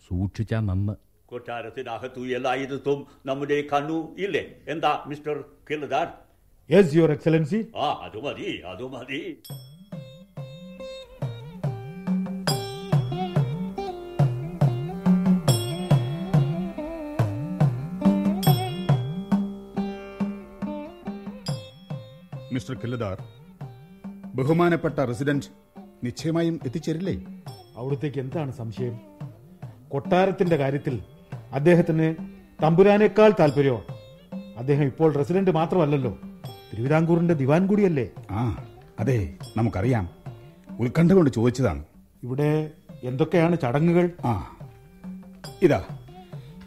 സൂക്ഷിച്ചാ നന്ന്. കൊട്ടാരത്തിനകത്തു എല്ലായിടത്തും നമ്മുടെ കണ്ണു ഇല്ലേ? എന്താ മിസ്റ്റർ കില്ലദാർ യെസ് യുവർ എക്സലൻസി ആ അത് മതി അത് മതി. മിസ്റ്റർ കില്ലദാർ ബഹുമാനപ്പെട്ട റെസിഡന്റ് നിശ്ചയമായും എത്തിച്ചേരില്ലേ? അവിടത്തേക്ക് എന്താണ് സംശയം? കൊട്ടാരത്തിന്റെ കാര്യത്തിൽ അദ്ദേഹത്തിന് തമ്പുരാനേക്കാൾ താല്പര്യമാണ്. അദ്ദേഹം ഇപ്പോൾ റെസിഡന്റ് മാത്രമല്ലല്ലോ. തിരുവിതാംകൂറിന്റെ ദിവാൻ കൂടിയല്ലേ? ആ അതെ നമുക്കറിയാം. ഉത്കണ്ഠ കൊണ്ട് ചോദിച്ചതാണ്. ഇവിടെ എന്തൊക്കെയാണ് ചടങ്ങുകൾ? ആ ഇതാ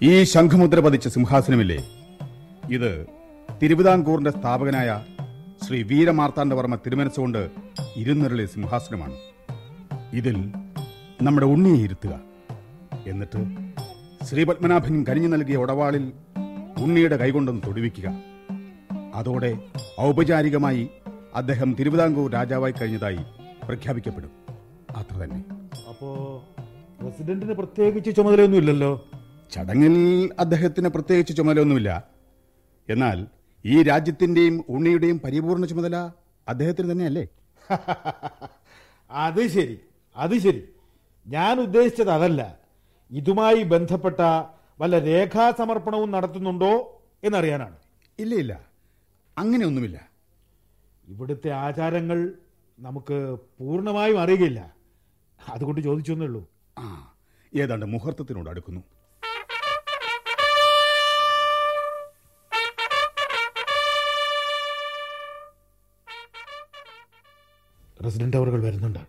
ഈ ശംഖുമുദ്ര പതിച്ച സിംഹാസനമില്ലേ? ഇത് തിരുവിതാംകൂറിന്റെ സ്ഥാപകനായ ശ്രീ വീരമാർത്താണ്ഡവർമ്മ തിരുമനസുകൊണ്ട് ഇരുന്നിരളി സിംഹാസനമാണ്. ഇതിൽ നമ്മുടെ ഉണ്ണിയെ ഇരുത്തുക. എന്നിട്ട് ശ്രീ പത്മനാഭൻ കനിഞ്ഞു നൽകിയ ഉടവാളിൽ ഉണ്ണിയുടെ കൈകൊണ്ടൊന്ന് തൊടുവിക്കുക. അതോടെ ഔപചാരികമായി അദ്ദേഹം തിരുവിതാംകൂർ രാജാവായി കഴിഞ്ഞതായി പ്രഖ്യാപിക്കപ്പെടും. അത്ര തന്നെ. അപ്പോ പ്രസിഡന്റിന് പ്രത്യേകിച്ച് ചുമതലയൊന്നുമില്ലല്ലോ? ചടങ്ങിൽ അദ്ദേഹത്തിന് പ്രത്യേകിച്ച് ചുമതലയൊന്നുമില്ല. എന്നാൽ ഈ രാജ്യത്തിന്റെയും ഉണ്ണിയുടെയും പരിപൂർണ ചുമതല അദ്ദേഹത്തിന് തന്നെയല്ലേ? അത് ശരി അത് ശരി. ഞാൻ ഉദ്ദേശിച്ചത് അതല്ല. ഇതുമായി ബന്ധപ്പെട്ട വല്ല രേഖാസമർപ്പണവും നടത്തുന്നുണ്ടോ എന്നറിയാനാണ്. ഇല്ല ഇല്ല. അങ്ങനെയൊന്നുമില്ല. ഇവിടുത്തെ ആചാരങ്ങൾ നമുക്ക് പൂർണമായും അറിയുകയില്ല. അതുകൊണ്ട് ചോദിച്ചൊന്നേ ഉള്ളൂ. ആ ഏതാണ്ട് മുഹൂർത്തത്തിനോട് അടുക്കുന്നു. റെസിഡന്റ് അവറുകൾ വരുന്നുണ്ട്.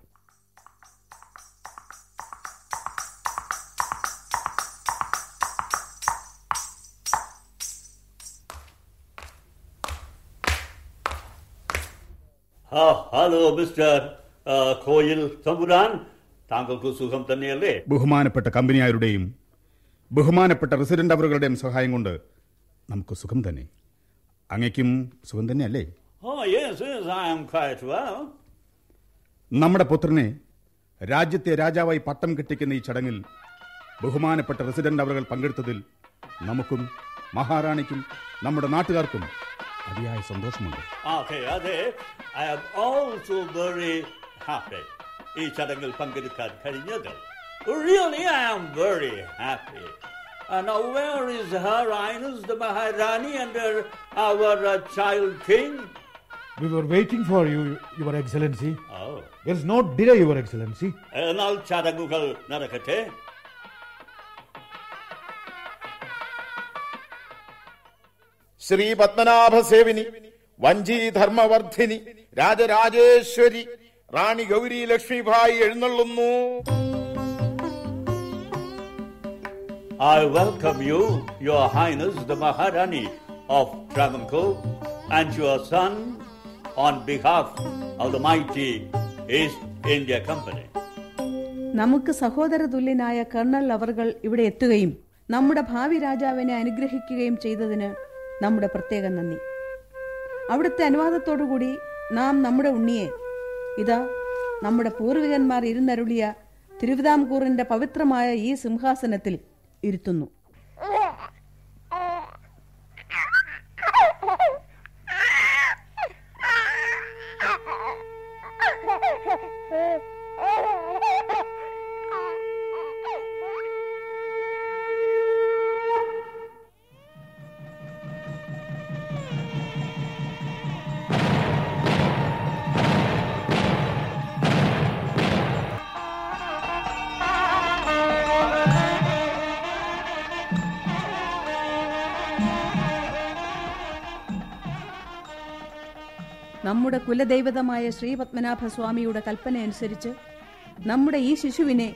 ഹലോ മിസ്റ്റർ കോയിൽ തമ്പുരാൻ. താങ്കൾക്ക് സുഖം തന്നെയല്ലേ? ബഹുമാനപ്പെട്ട കമ്പനിയാരുടെയും ബഹുമാനപ്പെട്ട റെസിഡന്റ് അവറുകളുടെയും സഹായം കൊണ്ട് നമുക്ക് സുഖം തന്നെ. അങ്ങയ്ക്കും സുഖം തന്നെയല്ലേ? ഓ yes yes I am quite well നമ്മുടെ പുത്രനെ രാജ്യത്തെ രാജാവായി പട്ടം കെട്ടിക്കുന്ന ഈ ചടങ്ങിൽ ബഹുമാനപ്പെട്ട റെസിഡന്റ് അവറുകൾ പങ്കെടുത്തതിൽ നമുക്കും മഹാറാണിക്കും നമ്മുടെ നാട്ടുകാർക്കും അതിയായ സന്തോഷമുണ്ട്. ഈ ചടങ്ങിൽ പങ്കെടുക്കാൻ കഴിഞ്ഞത്. Really I am very happy Now, where is Her Highness the Maharani and her, our uh, child king? We were waiting for you, Your Excellency. Oh. There's no delay, Your Excellency. എന്നാൽ ചടങ്ങുകൾ നടക്കട്ടെ ശ്രീ പത്മനാഭസേവിനി വഞ്ചി ധർമ്മവർദ്ധിനി രാജരാജേശ്വരി റാണി Gauri Lakshmibai എഴുന്നള്ളുന്നു I welcome you, Your Highness the Maharani of Travancore, and your son on behalf of the mighty East India Company. നമുക്ക് സഹോദര തുല്യനായ kernel അവർകൾ ഇവിടെ എത്തുകയും നമ്മുടെ ഭാവി രാജാവിനെ അനുഗ്രഹിക്കുകയും ചെയ്തതിന് നമ്മുടെ പ്രത്യേക നന്ദി അവിടുത്തെ അനുവാദത്തോടുകൂടി നാം നമ്മുടെ ഉണ്ണിയെ ഇതാ നമ്മുടെ പൂർവികന്മാർ ഇരുന്നരുളിയ തിരുവിതാംകൂറിന്റെ പവിത്രമായ ഈ സിംഹാസനത്തിൽ ഇരുത്തുന്നു Yeah. നമ്മുടെ കുലദൈവതമായ ശ്രീപത്മനാഭ സ്വാമിയുടെ കൽപ്പന അനുസരിച്ച് നമ്മുടെ ഈ ശിശുവിനെ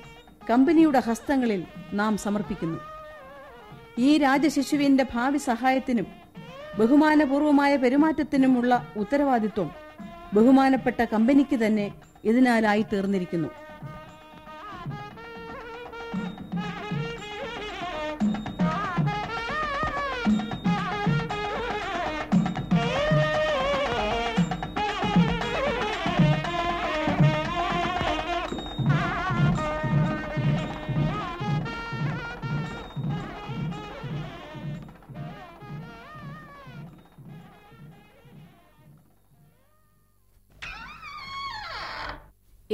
കമ്പനിയുടെ ഹസ്തങ്ങളിൽ നാം സമർപ്പിക്കുന്നു. ഈ രാജശിശുവിന്റെ ഭാവി സഹായത്തിനും ബഹുമാനപൂർവമായ പെരുമാറ്റത്തിനുമുള്ള ഉത്തരവാദിത്വം ബഹുമാനപ്പെട്ട കമ്പനിക്ക് തന്നെ ഇതിനാലായി തീർന്നിരിക്കുന്നു.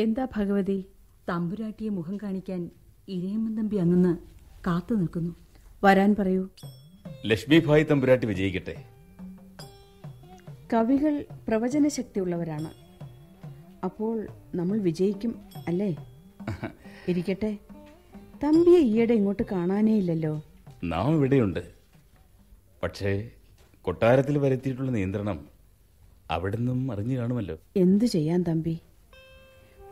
എന്താ ഭഗവതി? തമ്പുരാട്ടിയെ മുഖം കാണിക്കാൻ ഇരയമ്മൻ തമ്പി അങ്ങന്ന് കാത്തു നിൽക്കുന്നു. വരാൻ പറയൂ. ലക്ഷ്മിഭായ് തമ്പുരാട്ടി വിജയിക്കട്ടെ. കവികൾ പ്രവചന ശക്തിയുള്ളവരാണ് അപ്പോൾ നമ്മൾ വിജയിക്കും അല്ലേ? [LAUGHS] ഇരിക്കട്ടെ. തമ്പിയെ ഈയിടെ ഇങ്ങോട്ട് കാണാനേ ഇല്ലല്ലോ നാം ഇവിടെയുണ്ട്. പക്ഷേ കൊട്ടാരത്തിൽ വരുത്തിയിട്ടുള്ള നിയന്ത്രണം അവിടുന്നും അറിഞ്ഞു കാണുമല്ലോ. എന്തു ചെയ്യാൻ തമ്പി?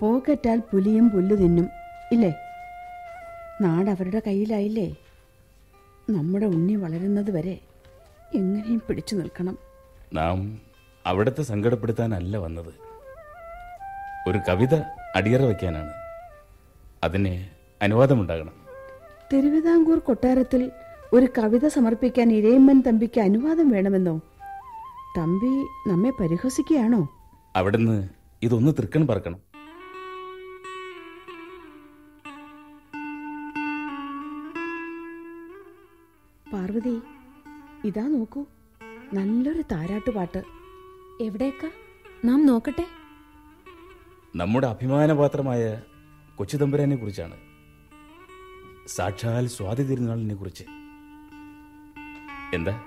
പോക്കറ്റാൽ പുലിയും പുല്ല് തിന്നും. ഇല്ലേ? നാടവരുടെ കയ്യിലായില്ലേ? നമ്മുടെ ഉണ്ണി വളരുന്നത് വരെ എങ്ങനെയും പിടിച്ചു നിൽക്കണം. നാം അവിടത്തെ സങ്കടപ്പെടുത്താനല്ല വന്നത്. ഒരു കവിത അടിയറ വയ്ക്കാനാണ്. അതിന് അനുവാദമുണ്ടാകണം. തിരുവിതാംകൂർ കൊട്ടാരത്തിൽ ഒരു കവിത സമർപ്പിക്കാൻ ഇരയമ്മൻ തമ്പിക്ക് അനുവാദം വേണമെന്നോ? തമ്പി നമ്മെ പരിഹസിക്കുകയാണോ? അവിടുന്ന് ഇതൊന്ന് തൃക്കൺ പറക്കണം. പാർവതി ഇതാ നോക്കൂ. നല്ലൊരു താരാട്ടുപാട്ട് എവിടേക്ക നാം നോക്കട്ടെ. നമ്മുടെ അഭിമാനപാത്രമായ കൊച്ചു തമ്പുരാനെ കുറിച്ചാണ്. സാക്ഷാൽ സ്വാതി തിരുനാളിനെ കുറിച്ച്. എന്താ?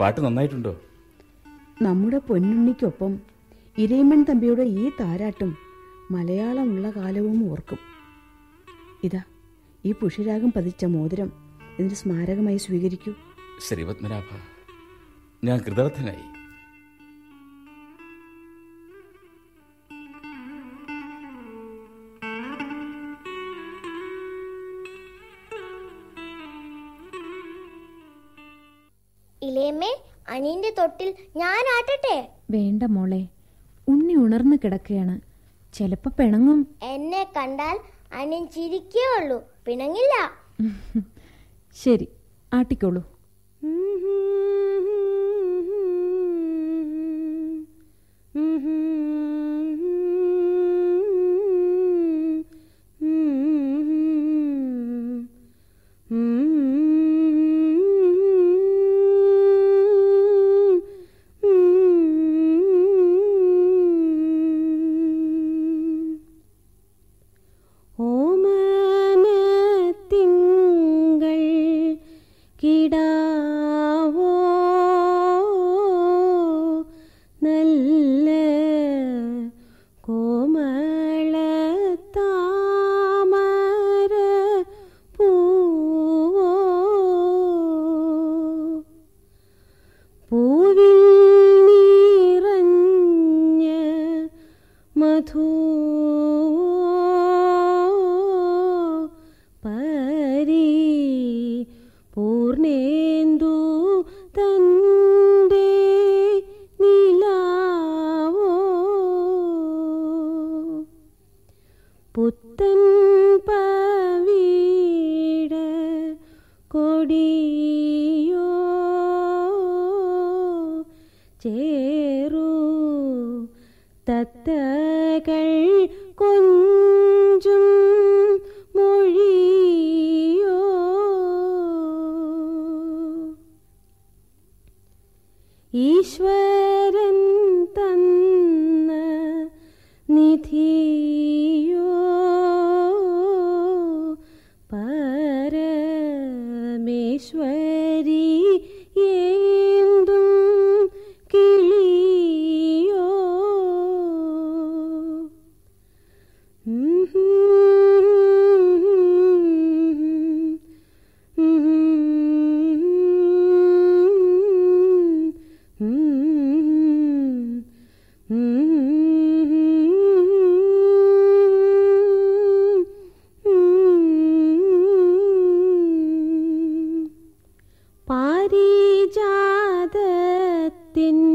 പാട്ട് നന്നായിട്ടുണ്ടോ? നമ്മുടെ പൊന്നുണ്ണിക്കൊപ്പം ഇരേമൻ തമ്പിയുടെ ഈ താരാട്ടും മലയാളമുള്ള കാലവും ഓർക്കും. ഇതാ ഈ പുഷിരാഗം പതിച്ച മോതിരം. ഇതിന്റെ സ്മാരകമായി സ്വീകരിക്കൂ. ശ്രീ പത്മനാഭ ഞാൻ കൃതാർത്ഥനായി ഇളയമ്മേ തൊട്ടിൽ ഞാൻ ആട്ടട്ടെ? വേണ്ട മോളെ ഉണ്ണി ഉണർന്നു കിടക്കുകയാണ്. ചിലപ്പോ പിണങ്ങും. എന്നെ കണ്ടാൽ അനിയൻ ചിരിക്കേ ഉള്ളൂ. പിണങ്ങില്ല. [LAUGHS] ശരി ആട്ടിക്കോളൂ. ഓമനത്തിങ്കൾ tin.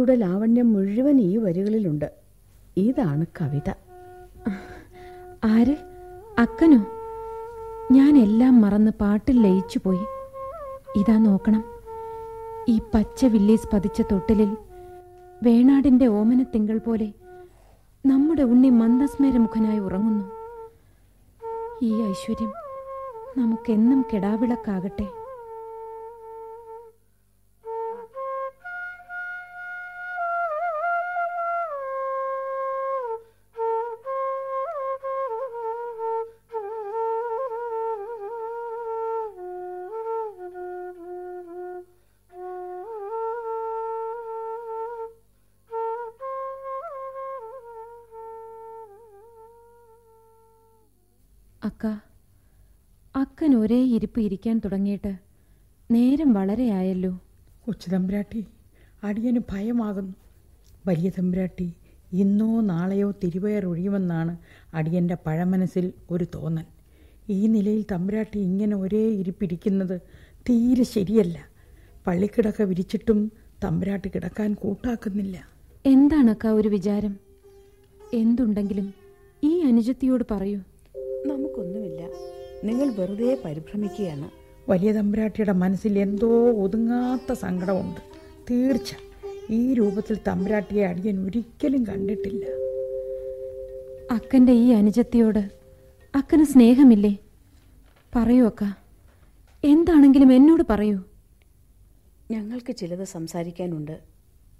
സ്വാതിയുടെ ലാവണ്യം മുഴുവൻ ഈ വരികളിലുണ്ട്. ഇതാണ് കവിത. ആര്? അക്കനോ? ഞാൻ എല്ലാം മറന്ന് പാട്ടിൽ ലയിച്ചു പോയി ഇതാ നോക്കണം. ഈ പച്ച വില്ലീസ് പതിച്ച തൊട്ടിലിൽ വേണാടിന്റെ ഓമനത്തിങ്കൾ പോലെ നമ്മുടെ ഉണ്ണി മന്ദസ്മേരമുഖനായി ഉറങ്ങുന്നു. ഈ ഐശ്വര്യം നമുക്കെന്നും കെടാവിളക്കാകട്ടെ. അക്ക അക്കൻ ഒരേ ഇരിപ്പ് ഇരിക്കാൻ തുടങ്ങിയിട്ട് നേരം വളരെയായല്ലോ കൊച്ചു തമ്പുരാട്ടി അടിയന് ഭയമാകുന്നു. വലിയ തമ്പുരാട്ടി ഇന്നോ നാളെയോ തിരുവയർ ഒഴിയുമെന്നാണ് അടിയന്റെ പഴമനസ്സിൽ ഒരു തോന്നൽ. ഈ നിലയിൽ തമ്പുരാട്ടി ഇങ്ങനെ ഒരേ ഇരിപ്പിരിക്കുന്നത് തീരെ ശരിയല്ല. പള്ളിക്കിടക്ക വിരിച്ചിട്ടും തമ്പുരാട്ടി കിടക്കാൻ കൂട്ടാക്കുന്നില്ല. എന്താണക്ക ഒരു വിചാരം? എന്തുണ്ടെങ്കിലും ഈ അനുജത്തിയോട് പറയൂ. നിങ്ങൾ വെറുതെ പരിഭ്രമിക്കുകയാണ്. വലിയ തമ്പുരാട്ടിയുടെ മനസ്സിൽ എന്തോ ഒതുങ്ങാത്ത സങ്കടമുണ്ട്. തീർച്ച ഈ രൂപത്തിൽ തമ്പുരാട്ടിയെ അടിയൻ ഒരിക്കലും കണ്ടിട്ടില്ല. അക്കന്റെ ഈ അനുജത്തിയോട് അക്കന് സ്നേഹമില്ലേ? പറയൂ അക്ക എന്താണെങ്കിലും എന്നോട് പറയൂ. ഞങ്ങൾക്ക് ചിലത് സംസാരിക്കാനുണ്ട്.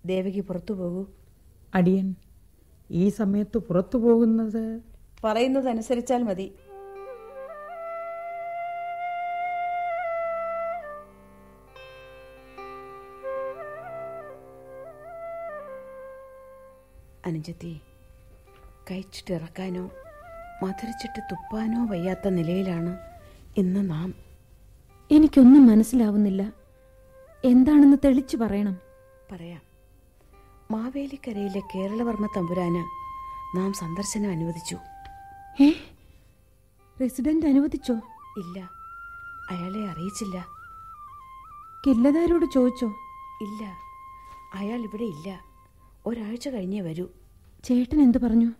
ദേവകി പുറത്തു പോകൂ. അടിയൻ ഈ സമയത്ത് പുറത്തു പോകുന്നത്? പറയുന്നതനുസരിച്ചാൽ മതി. അനുജത്തി കഴിച്ചിട്ട് ഇറക്കാനോ മധുരിച്ചിട്ട് തുപ്പാനോ വയ്യാത്ത നിലയിലാണ് ഇന്ന് നാം. എനിക്കൊന്നും മനസ്സിലാവുന്നില്ല. എന്താണെന്ന് തെളിച്ചു പറയണം. പറയാം. മാവേലിക്കരയിലെ കേരളവർമ്മ തമ്പുരാന് നാം സന്ദർശനം അനുവദിച്ചു. ഏ? റെസിഡന്റ് അനുവദിച്ചോ? ഇല്ല. അയാളെ അറിയിച്ചില്ല. കില്ലതാരോട് ചോദിച്ചോ? ഇല്ല. അയാൾ ഇവിടെ ഇല്ല. ഒരാഴ്ച കഴിഞ്ഞേ വരൂ. ചേട്ടൻ എന്തു പറഞ്ഞു?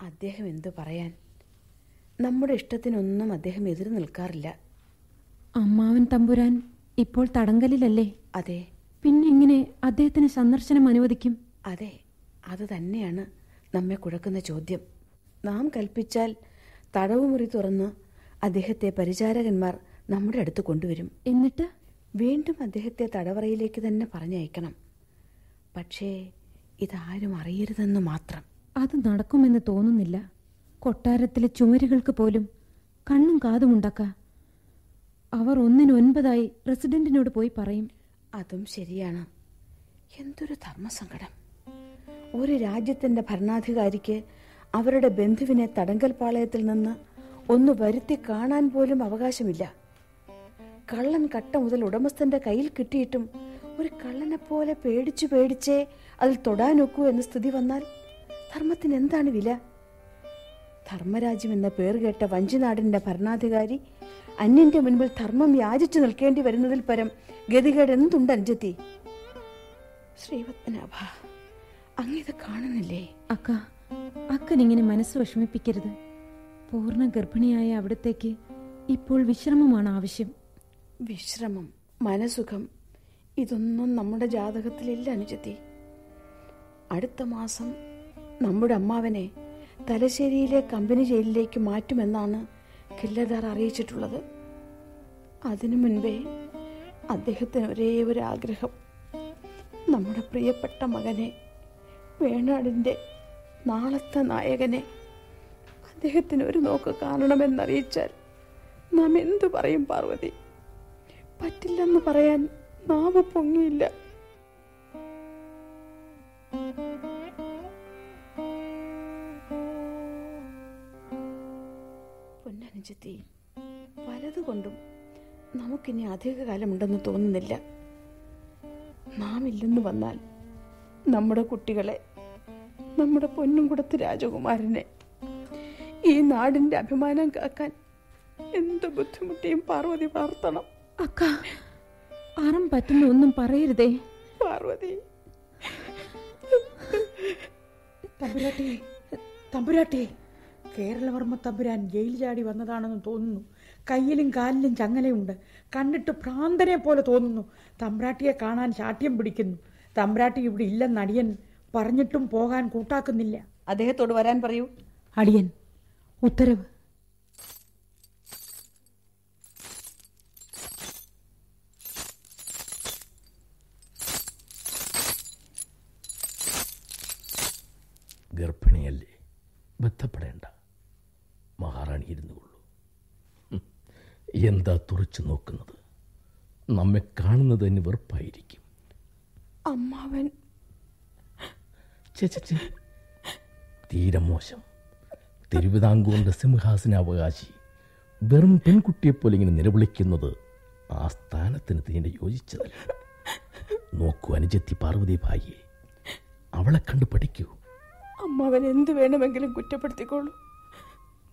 അദ്ദേഹം എന്തു പറയാൻ? നമ്മുടെ ഇഷ്ടത്തിനൊന്നും അദ്ദേഹം എതിര് നിൽക്കാറില്ല. അമ്മാവൻ തമ്പുരാൻ ഇപ്പോൾ തടങ്കലിലല്ലേ? അതെ. പിന്നെ എങ്ങനെ അദ്ദേഹത്തിന് സന്ദർശനം അനുവദിക്കും? അതെ അത് തന്നെയാണ് നമ്മെ കുഴക്കുന്ന ചോദ്യം. നാം കൽപ്പിച്ചാൽ തടവുമുറി തുറന്ന് അദ്ദേഹത്തെ പരിചാരകന്മാർ നമ്മുടെ അടുത്ത് കൊണ്ടുവരും. എന്നിട്ട്? വീണ്ടും അദ്ദേഹത്തെ തടവറയിലേക്ക് തന്നെ പറഞ്ഞയക്കണം. പക്ഷേ ഇതാരും അറിയരുതെന്ന് മാത്രം. അത് നടക്കുമെന്ന് തോന്നുന്നില്ല. കൊട്ടാരത്തിലെ ചുമരുകൾക്ക് പോലും കണ്ണും കാതും ഉണ്ടാക്ക. അവർ ഒന്നിനൊൻപതായി റെസിഡന്റിനോട് പോയി പറയും. അതും ശരിയാണ്. എന്തൊരു ധർമ്മസങ്കടം. ഒരു രാജ്യത്തിന്റെ ഭരണാധികാരിക്ക് അവരുടെ ബന്ധുവിനെ തടങ്കൽ പാളയത്തിൽ നിന്ന് ഒന്ന് വരുത്തി കാണാൻ പോലും അവകാശമില്ല. കള്ളൻ കട്ട മുതൽ ഉടമസ്ഥന്റെ കയ്യിൽ കിട്ടിയിട്ടും ഒരു കള്ളനെ പോലെ പേടിച്ചു പേടിച്ചേ അതിൽ തൊടാനൊക്കൂ എന്ന സ്ഥിതി വന്നാൽ ധർമ്മത്തിന് എന്താണ് വില? ധർമ്മരാജ്യം എന്ന പേർ കേട്ട വഞ്ചിനാടിന്റെ ഭരണാധികാരി അന്യന്റെ മുൻപിൽ ധർമ്മം യാചിച്ചു നിൽക്കേണ്ടി വരുന്നതിൽ പരം ഗതികേട് എന്തുണ്ട് അഞ്ചെത്തി ശ്രീപത്മനാഭ അങ്ങിത് കാണുന്നില്ലേ? അക്ക അക്കനിങ്ങനെ മനസ്സ് വിഷമിപ്പിക്കരുത്. പൂർണ ഗർഭിണിയായ അവിടത്തേക്ക് ഇപ്പോൾ വിശ്രമമാണ് ആവശ്യം. വിശ്രമം മനസുഖം ഇതൊന്നും നമ്മുടെ ജാതകത്തിലില്ല അനുജത്തി. അടുത്ത മാസം നമ്മുടെ അമ്മാവനെ തലശ്ശേരിയിലെ കമ്പനി ജയിലിലേക്ക് മാറ്റുമെന്നാണ് കില്ലദാർ അറിയിച്ചിട്ടുള്ളത്. അതിനു മുൻപേ അദ്ദേഹത്തിന് ഒരേ ഒരു ആഗ്രഹം. നമ്മുടെ പ്രിയപ്പെട്ട മകനെ വേണാടിന്റെ നാളത്തെ നായകനെ അദ്ദേഹത്തിന് ഒരു നോക്ക് കാണണമെന്നറിയിച്ചാൽ നാം എന്തു പറയും പാർവതി? പറ്റില്ലെന്ന് പറയാൻ നാവ് പൊങ്ങിയില്ല. പൊന്നനുജത്തി പലതുകൊണ്ടും നമുക്കിനി അധികകാലമുണ്ടെന്ന് തോന്നുന്നില്ല. നാം ഇല്ലെന്ന് വന്നാൽ നമ്മുടെ കുട്ടികളെ നമ്മുടെ പൊന്നും കൊടുത്ത് രാജകുമാരനെ ഈ നാടിന്റെ അഭിമാനം കാക്കാൻ എന്ത് ബുദ്ധിമുട്ടിയും പാർവതി വളർത്തണം അക്ക അറം പറ്റുന്ന ഒന്നും പറയരുതേ. പാർവതി തമ്പുരാട്ടി തമ്പുരാട്ടി കേരളവർമ്മ തമ്പുരാൻ ജയിൽ ചാടി വന്നതാണെന്ന് തോന്നുന്നു. കയ്യിലും കാലിലും ചങ്ങലയുണ്ട്. കണ്ടിട്ട് ഭ്രാന്തനെ പോലെ തോന്നുന്നു. തമ്പ്രാട്ടിയെ കാണാൻ ശാഠ്യം പിടിക്കുന്നു. തമ്പ്രാട്ടി ഇവിടെ ഇല്ലെന്ന് അടിയൻ പറഞ്ഞിട്ടും പോകാൻ കൂട്ടാക്കുന്നില്ല. അദ്ദേഹത്തോട് വരാൻ പറയൂ. അടിയൻ ഉത്തരവ് ഗർഭിണിയല്ലേ ബന്ധപ്പെടേണ്ട മഹാറാണി ഇരുന്നു കൊള്ളൂ ഹും, എന്താ തുറച്ചു നോക്കുന്നത്? നമ്മെ കാണുന്നത് തന്നെ വെറുപ്പായിരിക്കും. അമ്മാവൻ. തീരെ മോശം. തിരുവിതാംകൂറിന്റെ സിംഹാസനാവകാശി വെറും പെൺകുട്ടിയെപ്പോലെ ഇങ്ങനെ നിലവിളിക്കുന്നത് ആ സ്ഥാനത്തിന് തീരെ യോജിച്ചതല്ല. നോക്കൂ അനുജത്തി പാർവതി ഭായിയെ അവളെ കണ്ട് പഠിക്കൂ. അമ്മാവൻ എന്ത് വേണമെങ്കിലും കുറ്റപ്പെടുത്തിക്കോളൂ.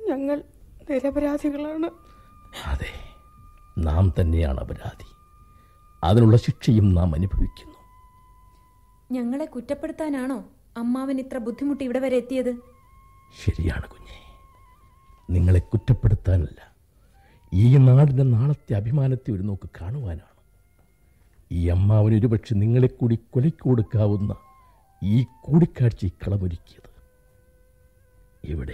ഞങ്ങൾ നിരപരാധികളാണ്. അതെ. നാം തന്നെയാണ് അപരാധി. അതിനുള്ള ശിക്ഷയും നാം അനുഭവിക്കുന്നു. ഞങ്ങളെ കുറ്റപ്പെടുത്താനാണോ അമ്മാവൻ ഇത്ര ബുദ്ധിമുട്ട് ഇവിടെ വരെ എത്തിയത്? ശരിയാണ് കുഞ്ഞെ. നിങ്ങളെ കുറ്റപ്പെടുത്താനല്ല ഈ നാടിന്റെ നാളത്തെ അഭിമാനത്തെ ഒരു നോക്ക് കാണുവാനാണ്. ഈ അമ്മാവൻ ഒരുപക്ഷെ നിങ്ങളെ കൂടി കൊലയ്ക്ക് കൊടുക്കാവുന്ന ഈ കൂടിക്കാഴ്ച കളമൊരുക്കിയത്. എവിടെ?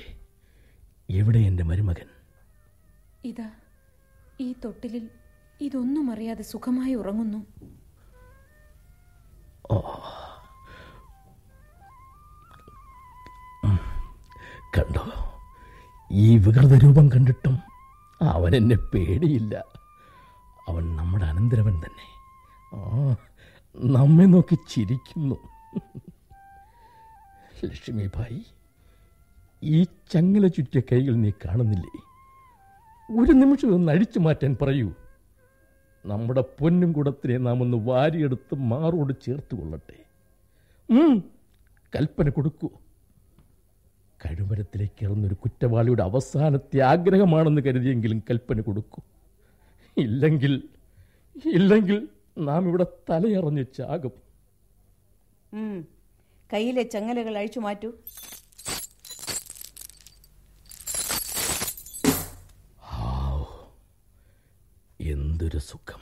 എവിടെ എന്റെ മരുമകൻ? ഇതാ. ഈ തൊട്ടിലിൽ ഇതൊന്നും അറിയാതെ സുഖമായി ഉറങ്ങുന്നു. കണ്ടോ? ഈ വികൃത രൂപം കണ്ടിട്ടും അവൻ എന്നെ പേടിയില്ല. അവൻ നമ്മുടെ അനന്തരവൻ തന്നെ. ആ നമ്മെ നോക്കി ചിരിക്കുന്നു. ലക്ഷ്മി ഭായി ഈ ചങ്ങല ചുറ്റിയ കൈകൾ നീ കാണുന്നില്ലേ? ഒരു നിമിഷം ഒന്ന് അഴിച്ചു മാറ്റാൻ പറയൂ. നമ്മുടെ പൊന്നും കുടത്തിനെ നാം ഒന്ന് വാരിയെടുത്ത് മാറോട് ചേർത്ത് കൊള്ളട്ടെ. കൽപ്പന കൊടുക്കൂ. കഴുമരത്തിലേക്ക് ഇറന്നൊരു കുറ്റവാളിയുടെ അവസാനത്തെ ആഗ്രഹമാണെന്ന് കരുതിയെങ്കിലും കൽപ്പന കൊടുക്കൂ. ഇല്ലെങ്കിൽ ഇല്ലെങ്കിൽ നാം ഇവിടെ തലയറഞ്ഞ് ചാകും. കയ്യിലെ ചങ്ങലകൾ അഴിച്ചു മാറ്റൂ ഹാവ്. എന്തൊരു സുഖം.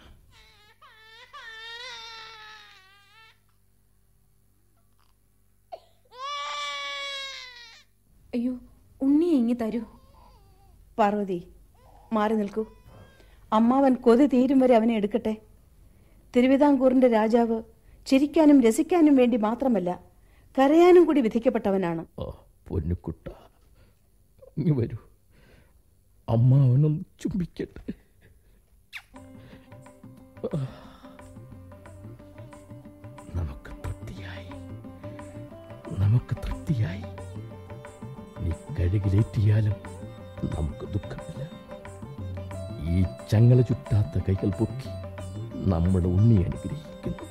അയ്യോ ഉണ്ണി ഇങ്ങി തരൂ? പാർവതി മാറി നിൽക്കൂ. അമ്മാവൻ കൊതി തീരും വരെ അവനെ എടുക്കട്ടെ. തിരുവിതാംകൂറിന്റെ രാജാവ് ചിരിക്കാനും രസിക്കാനും വേണ്ടി മാത്രമല്ല കരയാനും കൂടി വിധിക്കപ്പെട്ടവനാണ്. ഓ പൊന്നുക്കുട്ട വരൂ. അമ്മാവനും ചുംബിക്കട്ടെ. നമുക്ക് തൃപ്തിയായി. നമുക്ക് തൃപ്തിയായി. നീ കഴുകിലേറ്റിയാലും നമുക്ക് ദുഃഖമില്ല. ഈ ചങ്ങല ചുറ്റാത്ത കൈകൾ പൊക്കി നമ്മുടെ ഉണ്ണി അനുഗ്രഹിക്കുന്നു.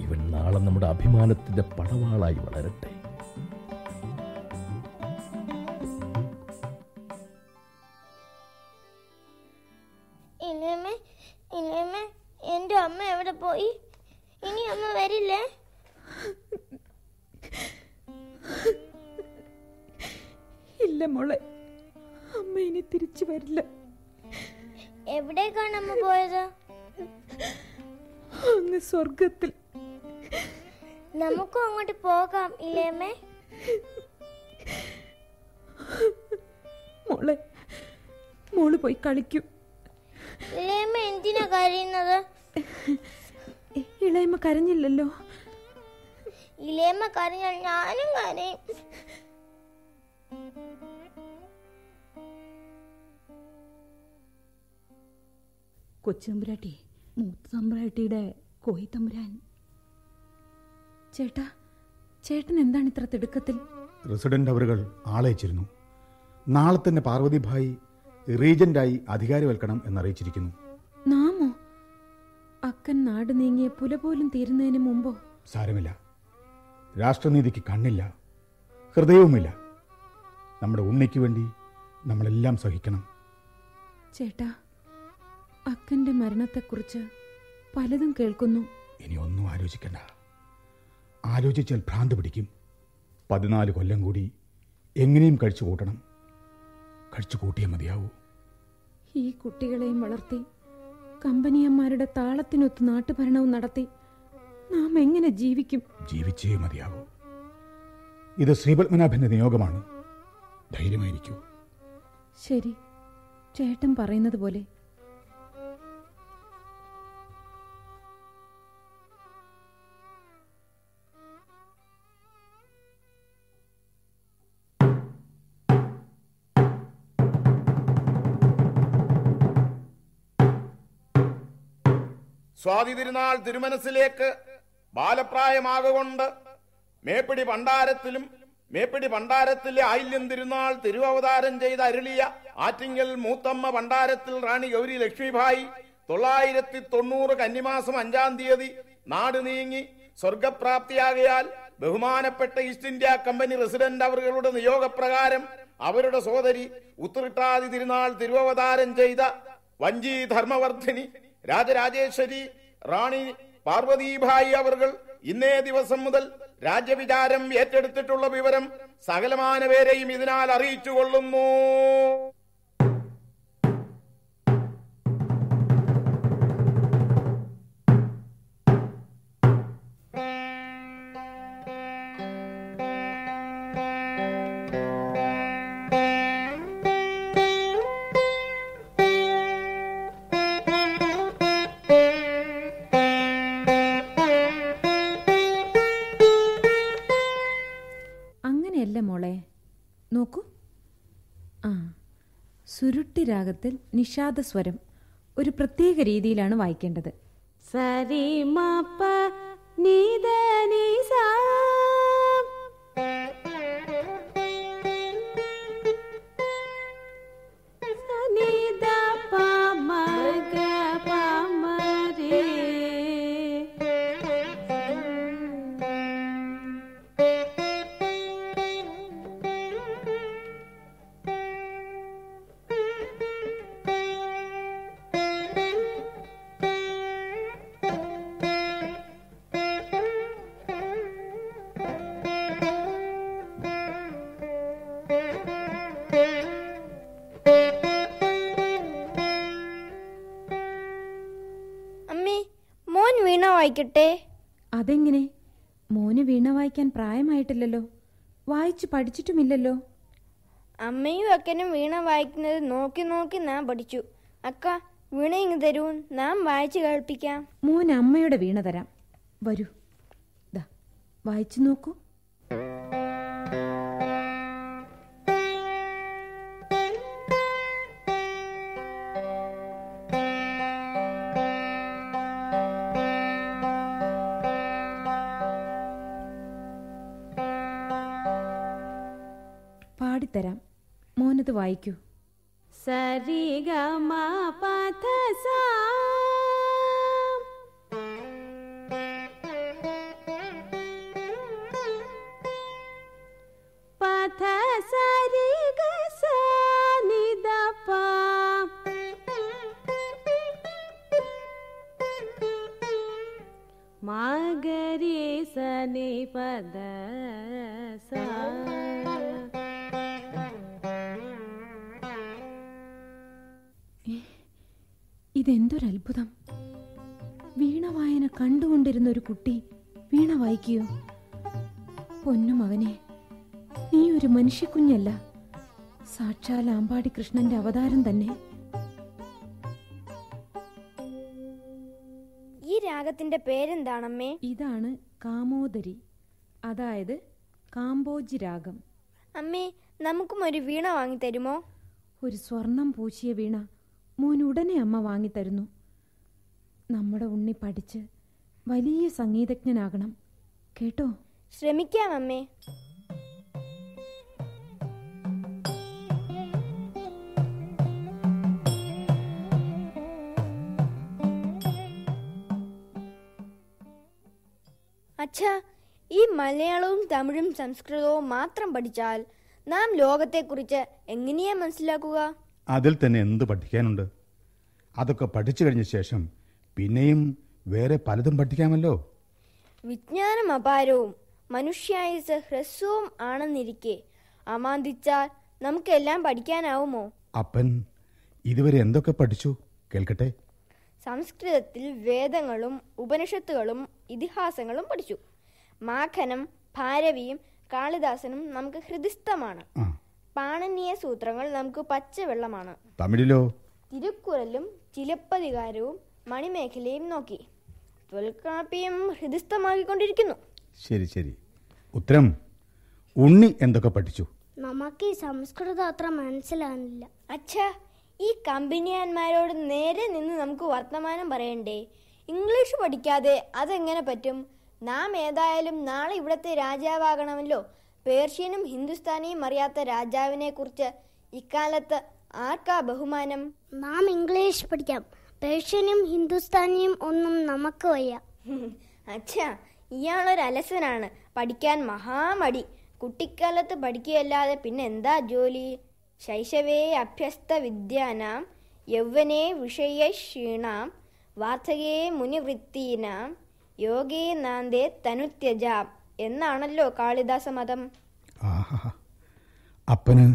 ഇവൻ നാളെ നമ്മുടെ അഭിമാനത്തിന്റെ പടവാളായി വളരട്ടെ. കളിക്കൂ. എന്തിനാ കരയുന്നത്? ഇളയമ്മ കരഞ്ഞില്ലല്ലോ. ഇളയമ്മ കരഞ്ഞാൽ ഞാനും കരയും. കൊച്ചുതമ്പുരാട്ടി മൂത്ത തമ്പുരാട്ടിയുടെ കോയി തമ്പുരാൻ. ചേട്ടാ ചേട്ടൻ എന്താണ് ഇത്ര തിടുക്കത്തിൽ? റെസിഡന്റ് അവരുകൾ ആളയച്ചിരുന്നു. നാളെ തന്നെ പാർവതിഭായി റീജന്റായി അധികാരവൽക്കണം എന്നറിയിച്ചിരിക്കുന്നു. നാമോ? അക്കൻ നാട് നീങ്ങിയ പുല പോലും തീരുന്നതിന് മുമ്പോ? സാരമില്ല. രാഷ്ട്രനീതിക്ക് കണ്ണില്ല. ഹൃദയവുമില്ല. നമ്മുടെ ഉണ്ണിക്ക് വേണ്ടി നമ്മളെല്ലാം സഹിക്കണം. ചേട്ടാ അക്കന്റെ മരണത്തെക്കുറിച്ച് പലതും കേൾക്കുന്നു. ഇനി ഒന്നും ആലോചിക്കണ്ട. ആലോചിച്ചാൽ ഭ്രാന്ത് പിടിക്കും. പതിനാല് കൊല്ലം കൂടി എങ്ങനെയും കഴിച്ചു കൂട്ടണം. കഴിച്ചു കൂട്ടിയേ മതിയാവൂ. ഈ കുട്ടികളെയും വളർത്തി കമ്പനിയന്മാരുടെ താളത്തിനൊത്ത് നാട്ടുഭരണവും നടത്തി നാം എങ്ങനെ ജീവിക്കും? ജീവിച്ചേ മതിയാവൂ. ഇത് ശ്രീപത്മനാഭന്റെ നിയോഗമാണ്. ധൈര്യമായിരിക്കൂ. ശരി ചേട്ടൻ പറയുന്നത് പോലെ സ്വാതി തിരുനാൾ തിരുമനസിലേക്ക് ബാലപ്രായമാകൊണ്ട് മേപ്പിടി ഭണ്ഡാരത്തിലും മേപ്പിടി ഭണ്ഡാരത്തിലെ ആയില്യം തിരുനാൾ തിരുവവതാരം ചെയ്ത അരുളിയ ആറ്റിങ്ങൽ മൂത്തമ്മ ഭണ്ഡാരത്തിൽ റാണി ഗൗരി ലക്ഷ്മിഭായി തൊള്ളായിരത്തി തൊണ്ണൂറ് കന്നിമാസം അഞ്ചാം തീയതി നാട് നീങ്ങി സ്വർഗപ്രാപ്തിയാകയാൽ ബഹുമാനപ്പെട്ട ഈസ്റ്റ് ഇന്ത്യ കമ്പനി റെസിഡന്റ് അവരുടെ നിയോഗപ്രകാരം അവരുടെ സോദരി ഉത്രിട്ടാതി തിരുനാൾ തിരുവവതാരം ചെയ്ത വഞ്ചി ധർമ്മവർദ്ധിനി രാജരാജേശ്വരി റാണി പാർവതീഭായി അവർ ഇന്നേ ദിവസം മുതൽ രാജ്യവിചാരം ഏറ്റെടുത്തിട്ടുള്ള വിവരം സകലമാന പേരെയും ഇതിനാൽ അറിയിച്ചു കൊള്ളുന്നു അങ്ങനെയല്ല മോളെ? നോക്കൂ. ആ സുരുട്ടി രാഗത്തിൽ നിഷാദ സ്വരം ഒരു പ്രത്യേക രീതിയിലാണ് വായിക്കേണ്ടത്. സരി മപ്പ നീത പ്രായമായിട്ടില്ലല്ലോ വായിച്ചു പഠിച്ചിട്ടുമില്ലല്ലോ. അമ്മയും അക്കനും വീണ വായിക്കുന്നത് നോക്കി നോക്കി നാം പഠിച്ചു. അക്ക വീണ ഇങ്ങ് തരൂ നാം വായിച്ചു കേൾപ്പിക്കാം. മോൻ അമ്മയുടെ വീണ തരാം. വരൂ. ദാ വായിച്ചു നോക്കൂ. सरि ग ഇതെന്തൊരത്ഭുതം? വീണ വായന കണ്ടുകൊണ്ടിരുന്ന ഒരു കുട്ടി വീണ വായിക്കുകയോ? പൊന്നു മകനെ നീ ഒരു മനുഷ്യക്കുഞ്ഞല്ല. സാക്ഷാൽ ആമ്പാടി കൃഷ്ണന്റെ അവതാരം തന്നെ. ഈ രാഗത്തിന്റെ പേരെന്താണമ്മേ? ഇതാണ് കാമോദരി അതായത് കാമ്പോജി രാഗം. അമ്മേ നമുക്കും ഒരു വീണ വാങ്ങി തരുമോ ഒരു സ്വർണം പൂശിയ വീണ മോൻ ഉടനെ അമ്മ വാങ്ങിത്തരുന്നു നമ്മുടെ ഉണ്ണി പഠിച്ച് വലിയ സംഗീതജ്ഞനാകണം. കേട്ടോ? ശ്രമിക്കാം അമ്മേ. അച്ഛാ ഈ മലയാളവും തമിഴും സംസ്കൃതവും മാത്രം പഠിച്ചാൽ നാം ലോകത്തെക്കുറിച്ച് എങ്ങനെയാ മനസ്സിലാക്കുക? അതിൽ തന്നെ എന്ത് പഠിക്കാനുണ്ട്? അതൊക്കെ പഠിച്ചു കഴിഞ്ഞ ശേഷം പിന്നെയും വേറെ പലതും പഠിക്കാമല്ലോ? വിജ്ഞാനം അപാരവും. മനുഷ്യായുസ് ഹ്രസ്വവും ആണെന്നിരിക്കെ. അമാന്തിച്ചാൽ നമുക്കെല്ലാം പഠിക്കാനാവുമോ? അപ്പൻ ഇതുവരെ എന്തൊക്കെ പഠിച്ചു? കേൾക്കട്ടെ. സംസ്കൃതത്തിൽ വേദങ്ങളും ഉപനിഷത്തുകളും ഇതിഹാസങ്ങളും പഠിച്ചു. മാഖനം ഭാരവിയും കാളിദാസനും നമുക്ക് ഹൃദിസ്ഥമാണ്. പാണനീയ സൂത്രങ്ങൾ നമുക്ക് പച്ചവെള്ളമാണ്. തമിഴിലോ? തിരുക്കുറലും ചിലപ്പതികാരവും മണിമേഖലയും നോക്കി. തൊൽക്കാപ്പിയും ഹൃദിസ്ഥമാക്കിക്കൊണ്ടിരിക്കുന്നു. ശരി ശരി. ഉത്തരം ഉണ്ണി എന്തൊക്കെ പഠിച്ചു? നമുക്ക് ഈ സംസ്കൃതം അത്ര മനസ്സിലാകുന്നില്ല അച്ഛാ ഈ കമ്പനിയാന്മാരോട് നേരെ നിന്ന് നമുക്ക് വർത്തമാനം പറയണ്ടേ? ഇംഗ്ലീഷ് പഠിക്കാതെ അതെങ്ങനെ പറ്റും? നാം ഏതായാലും നാളെ ഇവിടത്തെ രാജാവാകണമല്ലോ. പേർഷ്യനും ഹിന്ദുസ്ഥാനിയും അറിയാത്ത രാജാവിനെ കുറിച്ച് ഇക്കാലത്ത് ആർക്കാ ബഹുമാനം? നാം ഇംഗ്ലീഷ് പഠിക്കാം. പേർഷ്യനും ഹിന്ദുസ്ഥാനിയും ഒന്നും നമുക്ക് വയ്യ. [LAUGHS] അച്ഛാ ഇയാളൊരു അലസനാണ്. പഠിക്കാൻ മഹാമടി. കുട്ടിക്കാലത്ത് പഠിക്കുകയല്ലാതെ പിന്നെ എന്താ ജോലി? ശൈശവേ അഭ്യസ്ത വിദ്യാനാം. യൗവനേ വിഷയ ക്ഷീണാം. വാർദ്ധകേ മുനിവൃത്തീനാം. യോഗേ നാന്തേ തനുത്യജാം. എന്നാണല്ലോ കാളിദാസ മതം? അപ്പന്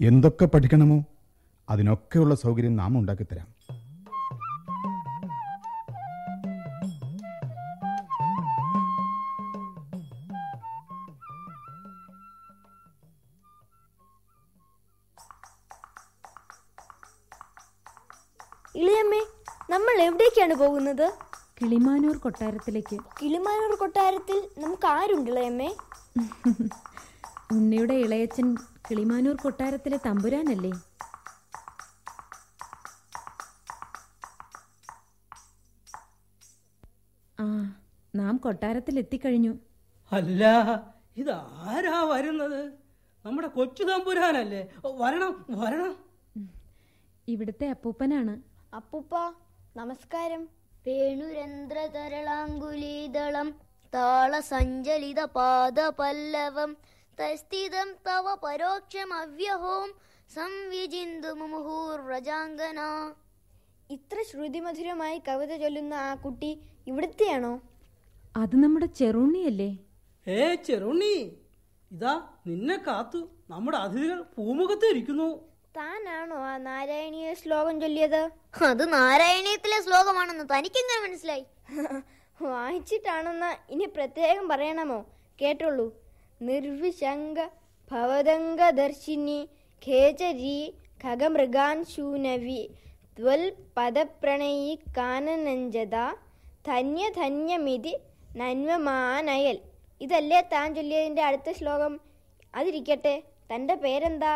എന്തൊക്കെ പഠിക്കണമോ അതിനൊക്കെയുള്ള സൗകര്യം നാം ഉണ്ടാക്കിത്തരാം. ഇളിയമ്മേ നമ്മൾ എവിടേക്കാണ് പോകുന്നത്? കിളിമാനൂർ കൊട്ടാരത്തിലേക്ക്. കിളിമാനൂർ കൊട്ടാരത്തിൽ നമുക്ക് ആരുണ്ട് ഇളയമ്മേ [LAUGHS] ഉണ്ണിയുടെ ഇളയച്ചൻ കിളിമാനൂർ കൊട്ടാരത്തിലെ തമ്പുരാനല്ലേ? ആ നാം കൊട്ടാരത്തിൽ എത്തിക്കഴിഞ്ഞു അല്ല ഇത് ആരാ വരുന്നത്? നമ്മുടെ കൊച്ചു തമ്പുരാനല്ലേ? വരണം വരണം. ഇവിടുത്തെ അപ്പൂപ്പനാണ്. അപ്പൂപ്പ നമസ്കാരം. വേണുരന്ധ്രതരളാങ്കുലീതളം താളസഞ്ചലിത പാദപല്ലവം തസ്ഥിതം തവ പരോക്ഷമവ്യഹോം സംവിചിന്തു മുമുഹൂർവ്രജാംഗന ഇത്ര ശ്രുതിമധുരമായി കവിത ചൊല്ലുന്ന ആ കുട്ടി ഇവിടുത്തെയാണോ? അത് നമ്മുടെ ചെറുണ്ണിയല്ലേ? ഏ ചെറുണ്ണി ഇതാ നിന്നെ കാത്തു നമ്മുടെ അതിഥികൾ പൂമുഖത്ത് ഇരിക്കുന്നു. താനാണോ ആ നാരായണീയ ശ്ലോകം ചൊല്ലിയത്? അത് നാരായണീയത്തിലെ ശ്ലോകമാണെന്ന് തനിക്കെങ്ങനെ മനസ്സിലായി? [LAUGHS] വായിച്ചിട്ടാണെന്ന് ഇനി പ്രത്യേകം പറയണമോ? കേട്ടുള്ളൂ നിർവിശങ്ക ഭവതംഗദർശിനി ഖേചരി ഖഗമൃഗാൻ ശൂനവി ത്വൽ പദപ്രണയി കാനനഞ്ജത ധന്യധന്യമിതി നന്വമാനയൽ. ഇതല്ലേ താൻ ചൊല്ലിയതിന്റെ അടുത്ത ശ്ലോകം? അതിരിക്കട്ടെ. തന്റെ പേരെന്താ?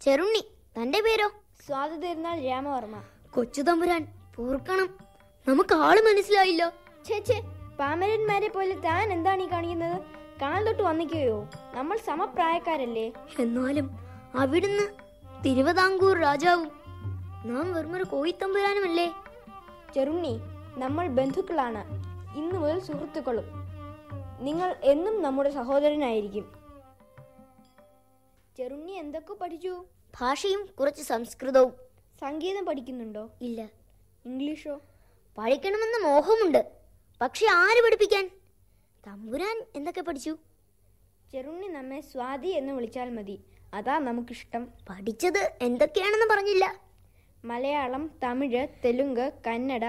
ചെറുണ്ണി. തന്റെ പേരോ? സ്വാതി തീർന്നാൽ രാമവർമ്മ. കൊച്ചു തമ്പുരാൻ പൂർക്കണം. നമുക്ക് ആൾ മനസ്സിലായില്ല. ചേച്ചേ പാമരന്മാരെ പോലെ താൻ എന്താണ് ഈ കാണിക്കുന്നത്? കാൽ തൊട്ട് വന്നിക്കുകയോ നമ്മൾ സമപ്രായക്കാരല്ലേ? എന്നാലും അവിടുന്ന് തിരുവിതാംകൂർ രാജാവും നാം വെറുമൊരു കോയിത്തമ്പുരാനുമല്ലേ ചെറുണ്ണി നമ്മൾ ബന്ധുക്കളാണ്. ഇന്നു മുതൽ സുഹൃത്തുക്കളും. നിങ്ങൾ എന്നും നമ്മുടെ സഹോദരനായിരിക്കും. ചെറുണ്ണി എന്തൊക്കെ പഠിച്ചു? ഭാഷയും കുറച്ച് സംസ്കൃതവും. സംഗീതം പഠിക്കുന്നുണ്ടോ? ഇല്ല. ഇംഗ്ലീഷോ? പഠിക്കണമെന്ന് മോഹമുണ്ട്. പക്ഷെ ആര് പഠിപ്പിക്കാൻ? തമ്പുരാൻ എന്തൊക്കെ പഠിച്ചു? ചെറുണ്ണി നമ്മെ സ്വാതി എന്ന് വിളിച്ചാൽ മതി. അതാ നമുക്കിഷ്ടം. പഠിച്ചത് എന്തൊക്കെയാണെന്ന് പറഞ്ഞില്ല. Malayalam Tamil Telugu Kannada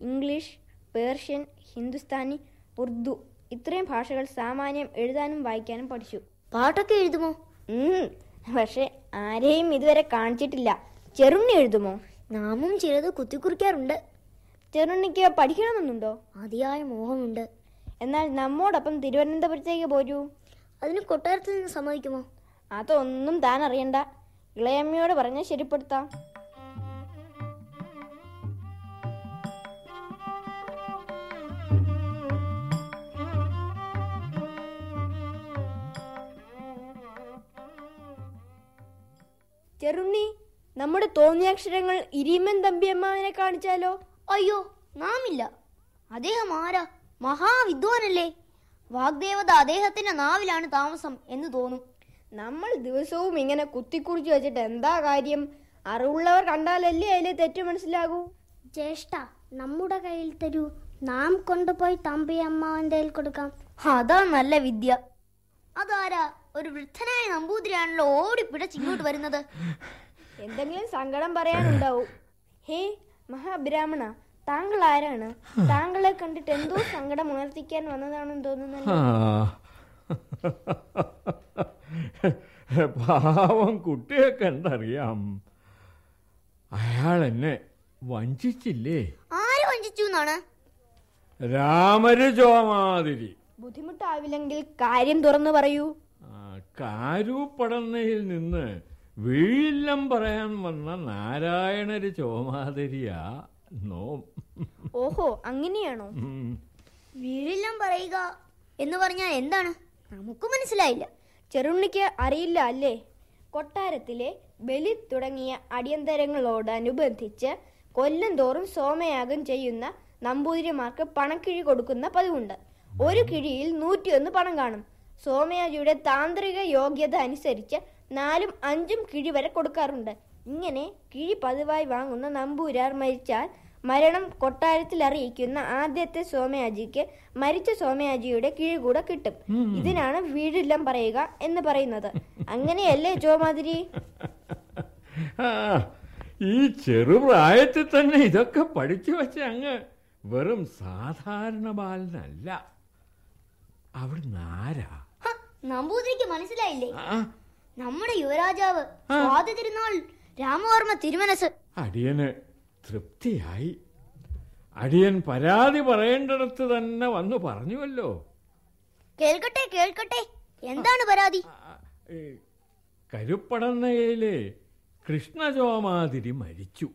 English Persian Hindustani Urdu. ഇത്രയും ഭാഷകൾ സാമാന്യം എഴുതാനും വായിക്കാനും പഠിച്ചു. പാട്ടൊക്കെ എഴുതുമോ? പക്ഷേ പക്ഷെ ആരെയും ഇതുവരെ കാണിച്ചിട്ടില്ല. ചെറുണ്ണി എഴുതുമോ? നാമും ചിലത് കുത്തിക്കുറിക്കാറുണ്ട്. ചെറുണ്ണിക്ക് പഠിക്കണമെന്നുണ്ടോ? അതിയായ മോഹമുണ്ട്. എന്നാൽ നമ്മോടൊപ്പം തിരുവനന്തപുരത്തേക്ക് പോരൂ. അതിന് കൊട്ടാരത്തിൽ നിന്ന് സമ്മതിക്കുമോ? അതൊന്നും താൻ അറിയണ്ട ഇളയമ്മയോട് പറഞ്ഞ് ശരിപ്പെടുത്താം. ചെറുണ്ണി നമ്മുടെ തോന്നിയാക്ഷരങ്ങൾ ഇരിമൻ തമ്പിയമ്മാവിനെ കാണിച്ചാലോ? അയ്യോ നാമില്ല. അദ്ദേഹം ആരാ? മഹാവിദ്വാനല്ലേ? വാഗ്ദേവത അദ്ദേഹത്തിന്റെ നാവിലാണ് താമസം എന്ന് തോന്നും. നമ്മൾ ദിവസവും ഇങ്ങനെ കുത്തിക്കുറിച്ച് വെച്ചിട്ട് എന്താ കാര്യം? അറിവുള്ളവർ കണ്ടാലല്ലേ അതിലെ തെറ്റ് മനസ്സിലാകൂ? ജ്യേഷ്ഠ നമ്മുടെ കയ്യിൽ തരൂ നാം കൊണ്ടുപോയി തമ്പി അമ്മാവന്റെ കയ്യിൽ കൊടുക്കാം. അതാ നല്ല വിദ്യ. അതാരാ? ഒരു വൃദ്ധനായ നമ്പൂതിരിയാണല്ലോ ഓടി പിടച്ച് ഇങ്ങോട്ട് വരുന്നത്. എന്തെങ്കിലും സങ്കടം പറയാനുണ്ടാവും. ഹേ മഹാബ്രാഹ്മണ താങ്കൾ ആരാണ്? താങ്കളെ കണ്ടിട്ട് എന്തോ സങ്കടം ഉണർത്തിക്കാൻ വന്നതാണെന്ന് തോന്നുന്നല്ലോ. പാവം കുട്ടിയെ കണ്ടറിയാം അയാൾ എന്നെ വഞ്ചിച്ചില്ലേ? ആര് വഞ്ചിച്ചു എന്നാണ്? രാമരുചോമാതിരി. ബുദ്ധിമുട്ടാവില്ലെങ്കിൽ കാര്യം തുറന്നു പറയൂ. കാരൂപ്പടന്നയിൽ നിന്ന് വീഴില്ലം പറയാൻ വന്ന നാരായണര് ചോമാതിരിയാ നോം. ഓഹോ അങ്ങനെയാണോ? വീഴില്ലം പറയുക എന്ന് പറഞ്ഞാൽ എന്താണ്? നമുക്ക് മനസ്സിലായില്ല. ചെറുണ്ണിക്ക് അറിയില്ല അല്ലേ? കൊട്ടാരത്തിലെ ബലി തുടങ്ങിയ അടിയന്തരങ്ങളോടനുബന്ധിച്ച് കൊല്ലം തോറും സോമയാഗം ചെയ്യുന്ന നമ്പൂതിരിമാർക്ക് പണക്കിഴി കൊടുക്കുന്ന പതിവുണ്ട്. ഒരു കിഴിയിൽ നൂറ്റിയൊന്ന് പണം കാണും. സോമയാജിയുടെ താന്ത്രിക യോഗ്യത അനുസരിച്ച് നാലും അഞ്ചും കിഴി വരെ കൊടുക്കാറുണ്ട്. ഇങ്ങനെ കിഴി പതിവായി വാങ്ങുന്ന നമ്പൂരാർ മരിച്ചാൽ മരണം കൊട്ടാരത്തിൽ അറിയിക്കുന്ന ആദ്യത്തെ സോമയാജിക്ക് മരിച്ച സോമയാജിയുടെ കിഴി കൂടെ കിട്ടും. ഇതിനാണ് വീടില്ലം പറയുക എന്ന് പറയുന്നത്. അങ്ങനെയല്ലേ ചോമാതിരി ആ, ഈ ചെറുപ്രായത്തിൽ തന്നെ ഇതൊക്കെ പഠിച്ചു വെച്ച അങ്ങ് വെറും സാധാരണ ബാലനല്ല. അവിടുന്ന് ആരാ നമ്പൂതിരിക്ക് മനസ്സിലായില്ലേ? നമ്മുടെ യുവരാജാവ് സ്വാതി തിരുനാൾ രാമവർമ്മ തിരുമനസ്. അടിയന് തൃപ്തിയായി. അടിയൻ പരാതി പറയേണ്ടടത്ത് തന്നെ വന്നു പറഞ്ഞുവല്ലോ. കേൾക്കട്ടെ കേൾക്കട്ടെ. എന്താണ് പരാതി? കരുപ്പടന്നയിലെ കൃഷ്ണജോമാതിരി മരിച്ചു.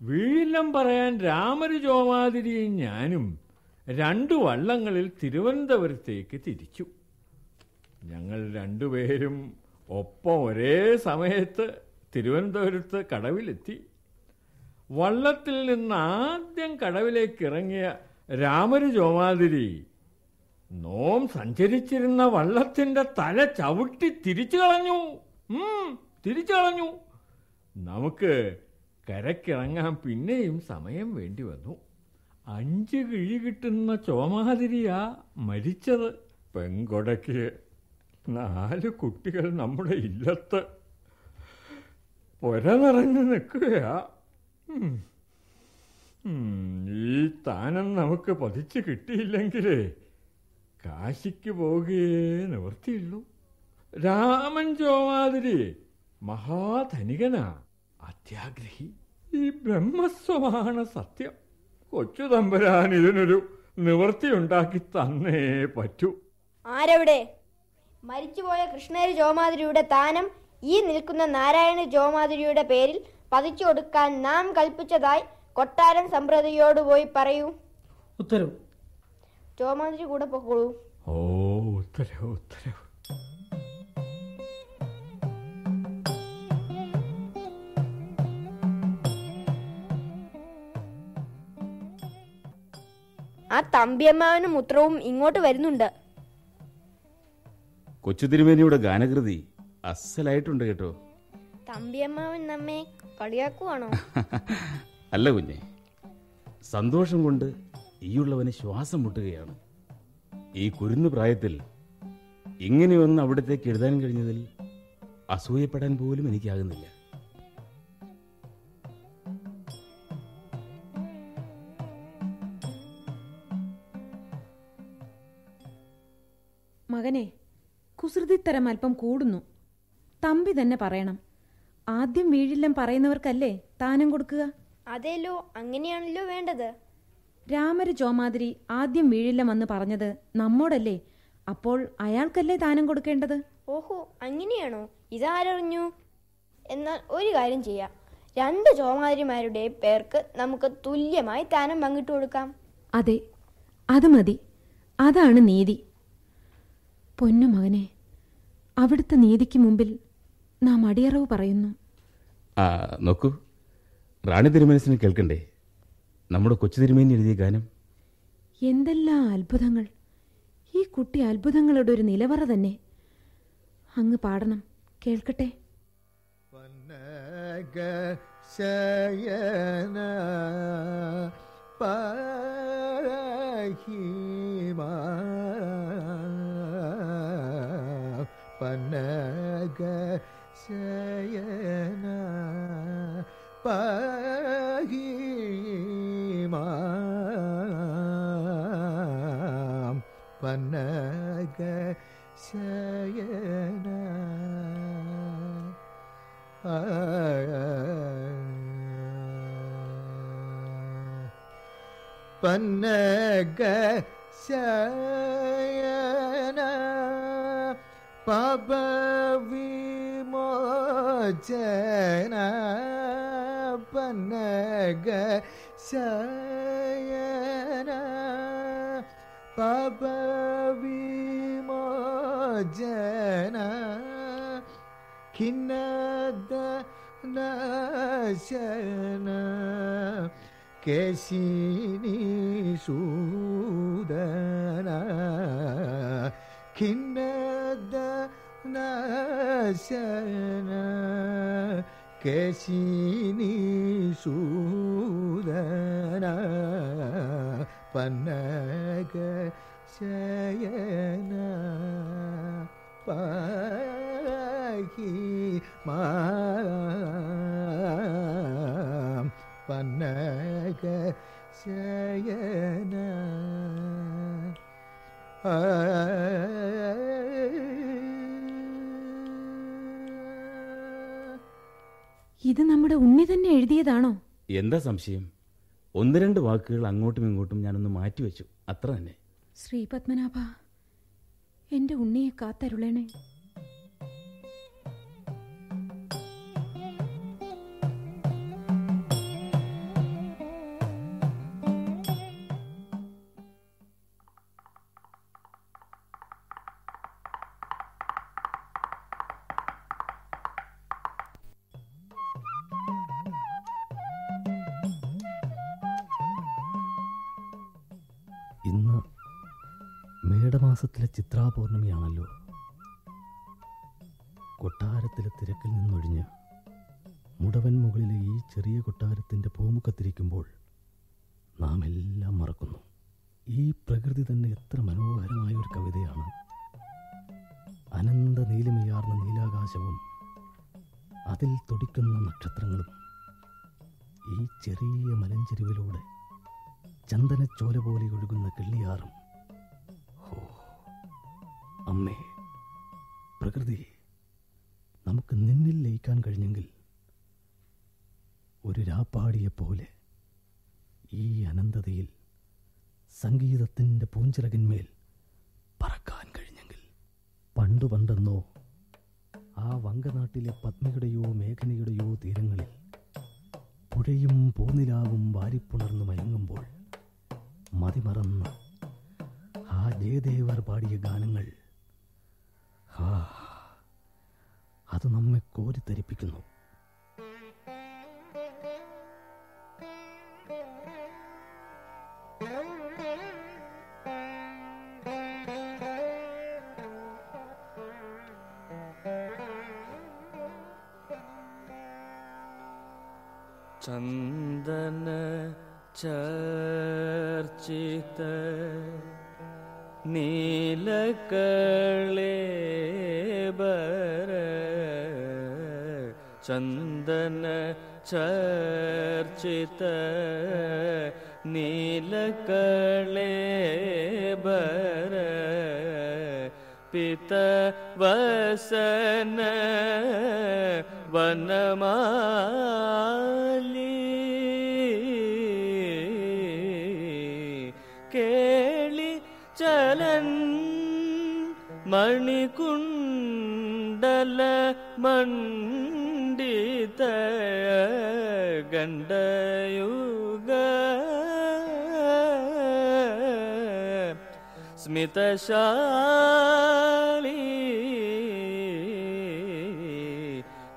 വീഴില്ലം പറയാൻ രാമരു ജോമാതിരിയും ഞാനും രണ്ടു വള്ളങ്ങളിൽ തിരുവനന്തപുരത്തേക്ക് തിരിച്ചു. ഞങ്ങൾ രണ്ടുപേരും ഒപ്പം ഒരേ സമയത്ത് തിരുവനന്തപുരത്ത് കടവിലെത്തി. വള്ളത്തിൽ നിന്ന് ആദ്യം കടവിലേക്ക് ഇറങ്ങിയ രാമരു ജോമാതിരി നോം സഞ്ചരിച്ചിരുന്ന വള്ളത്തിന്റെ തല ചവിട്ടി തിരിച്ചു കളഞ്ഞു. തിരിച്ചു കളഞ്ഞു. നമുക്ക് കരക്കിറങ്ങാൻ പിന്നെയും സമയം വേണ്ടി വന്നു. അഞ്ച് കിഴി കിട്ടുന്ന ചോമാതിരിയാ മരിച്ചത്. പെങ്കൊടയ്ക്ക് നാല് കുട്ടികൾ നമ്മുടെ ഇല്ലത്ത് പുര നിറഞ്ഞു നിൽക്കുകയാ. ഈ താനം നമുക്ക് പതിച്ചു കിട്ടിയില്ലെങ്കിലേ കാശിക്ക് പോകുകയേ നിവർത്തിയുള്ളൂ രാമൻ ചോമാതിരി മഹാധനികനാ അത്യാഗ്രഹി. ഈ ബ്രഹ്മസ്വമാണ് സത്യം. കൊച്ചു തമ്പുരാൻ ഇതിനൊരു നിവൃത്തി ഉണ്ടാക്കി തന്നേ പറ്റൂ. ആരവിടെ? മരിച്ചുപോയ കൃഷ്ണേരി ജോമാതിരിയുടെ താനം ഈ നിൽക്കുന്ന നാരായണ ജോമാതിരിയുടെ പേരിൽ പതിച്ചു കൊടുക്കാൻ നാം കൽപ്പിച്ചതായി കൊട്ടാരം സമ്പ്രതിയോട് പോയി പറയൂ. ഉത്തരവ്. ജോമാതിരി കൂടെ പോകൂ ഓ ഉത്തരവ് ഉത്തരവ്. ആ തമ്പിയമ്മാവനും ഉത്രവും ഇങ്ങോട്ട് വരുന്നുണ്ട്. കൊച്ചു തിരുമേനിയുടെ ഗാനകൃതി അസലായിട്ടുണ്ട് കേട്ടോ. തമ്പിയമ്മാവൻ നമ്മെ കളിയാക്കുവാണോ? [LAUGHS] അല്ല കുഞ്ഞെ സന്തോഷം കൊണ്ട് ഈയുള്ളവന് ശ്വാസം മുട്ടുകയാണ്. ഈ കുരുന്നു പ്രായത്തിൽ ഇങ്ങനെയൊന്ന് അവിടത്തേക്ക് എഴുതാൻ കഴിഞ്ഞതിൽ അസൂയപ്പെടാൻ പോലും എനിക്കാകുന്നില്ല. മകനെ കുസൃതിത്തരം അല്പം കൂടുന്നു. തമ്പി തന്നെ പറയണം ആദ്യം വീഴില്ലം പറയുന്നവർക്കല്ലേ താനം കൊടുക്കുക? അതേലോ അങ്ങനെയാണല്ലോ വേണ്ടത്. രാമര് ചോമാതിരി ആദ്യം വീഴില്ലം വന്ന് പറഞ്ഞത് നമ്മോടല്ലേ അപ്പോൾ അയാൾക്കല്ലേ ദാനം കൊടുക്കേണ്ടത്? ഓഹോ അങ്ങനെയാണോ? ഇതാരറിഞ്ഞു? എന്നാൽ ഒരു കാര്യം ചെയ്യാം. രണ്ട് ചോമാതിരിമാരുടെ പേർക്ക് നമുക്ക് തുല്യമായി താനം പങ്കിട്ടു കൊടുക്കാം. അതെ അത് മതി. അതാണ് നീതി. പൊന്നു മകനെ അവിടുത്തെ നീതിക്ക് മുമ്പിൽ നാം അടിയറവ് പറയുന്നു. ആ നോക്കൂ. റാണി തിരുമനസിന് കേൾക്കണ്ടേ? നമ്മുടെ കൊച്ചു തിരുമേനി എഴുതിയ ഗാനം. എന്തെല്ലാം അത്ഭുതങ്ങൾ. ഈ കുട്ടി അത്ഭുതങ്ങളുടെ ഒരു നിലവറ തന്നെ. അങ്ങ് പാടണം. കേൾക്കട്ടെ. ശയന പനഗ ശയന മാം പന്നക ശയന ആ പന്നക ശയന പാപ पबविमोचन पनग शयन। पबविमोचन खिन्नद नशन। केशिनी सूदना खिन्न ಶರಣ ಕೇಶಿನಿ ಸೂದನ ಪನ್ನಗ ಶಯನ ಪಾಹಿ ಮಾ ಪನ್ನಗ ಶಯನ ಆ ഇത് നമ്മുടെ ഉണ്ണി തന്നെ എഴുതിയതാണോ? എന്താ സംശയം? ഒന്ന് രണ്ട് വാക്കുകൾ അങ്ങോട്ടും ഇങ്ങോട്ടും ഞാനൊന്ന് മാറ്റിവെച്ചു. അത്ര തന്നെ. ശ്രീ പത്മനാഭ എന്റെ ഉണ്ണിയെ കാത്തരുളണേ. ചിത്രാപൗർണമിയാണല്ലോ. കൊട്ടാരത്തിലെ തിരക്കിൽ നിന്നൊഴിഞ്ഞ് മുടവൻ മുകളിലെ ഈ ചെറിയ കൊട്ടാരത്തിന്റെ പൂമുഖത്തിരിക്കുമ്പോൾ നാം എല്ലാം മറക്കുന്നു. ഈ പ്രകൃതി തന്നെ എത്ര മനോഹരമായ ഒരു കവിതയാണ്. അനന്ത നീലിമയാർന്ന നീലാകാശവും അതിൽ തുടിക്കുന്ന നക്ഷത്രങ്ങളും ഈ ചെറിയ മലഞ്ചെരുവിലൂടെ ചന്ദനച്ചോല പോലെ ഒഴുകുന്ന കിള്ളിയാറും അമ്മേ പ്രകൃതി നമുക്ക് നിന്നിൽ ലയിക്കാൻ കഴിഞ്ഞെങ്കിൽ ഒരു രാപ്പാടിയെപ്പോലെ ഈ അനന്തതയിൽ സംഗീതത്തിന്റെ പൂഞ്ചിറകിന്മേൽ പറക്കാൻ കഴിഞ്ഞെങ്കിൽ പണ്ടു പണ്ടെന്നോ ആ വങ്കനാട്ടിലെ പത്മിയുടെയോ മേഘനയുടെയോ തീരങ്ങളിൽ പുഴയും പൂനിലാവും വാരിപ്പുണർന്നു മയങ്ങുമ്പോൾ മതിമറന്ന് ആ ജയദേവർ പാടിയ ഗാനങ്ങൾ ആ അത് നമ്മെ കോരിത്തരിപ്പിക്കുന്നു. मणकुण्डल मण्डित गण्डयुग स्मितशा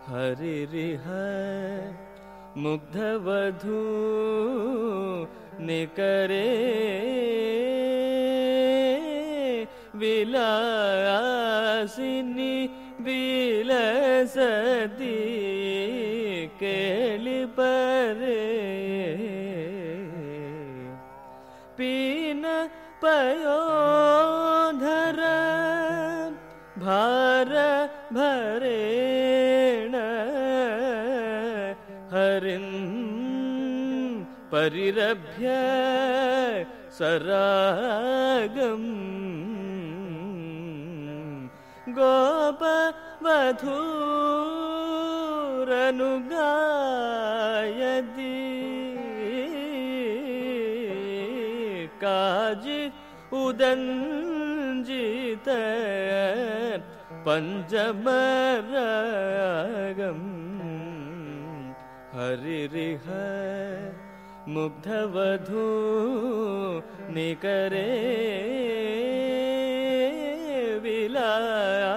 हरिह मुग्धवधू निकरे रागम् गोपमधू काजि उदञ्जित पञ्चमरागम् हरिरिह मुग्धवधू निकरे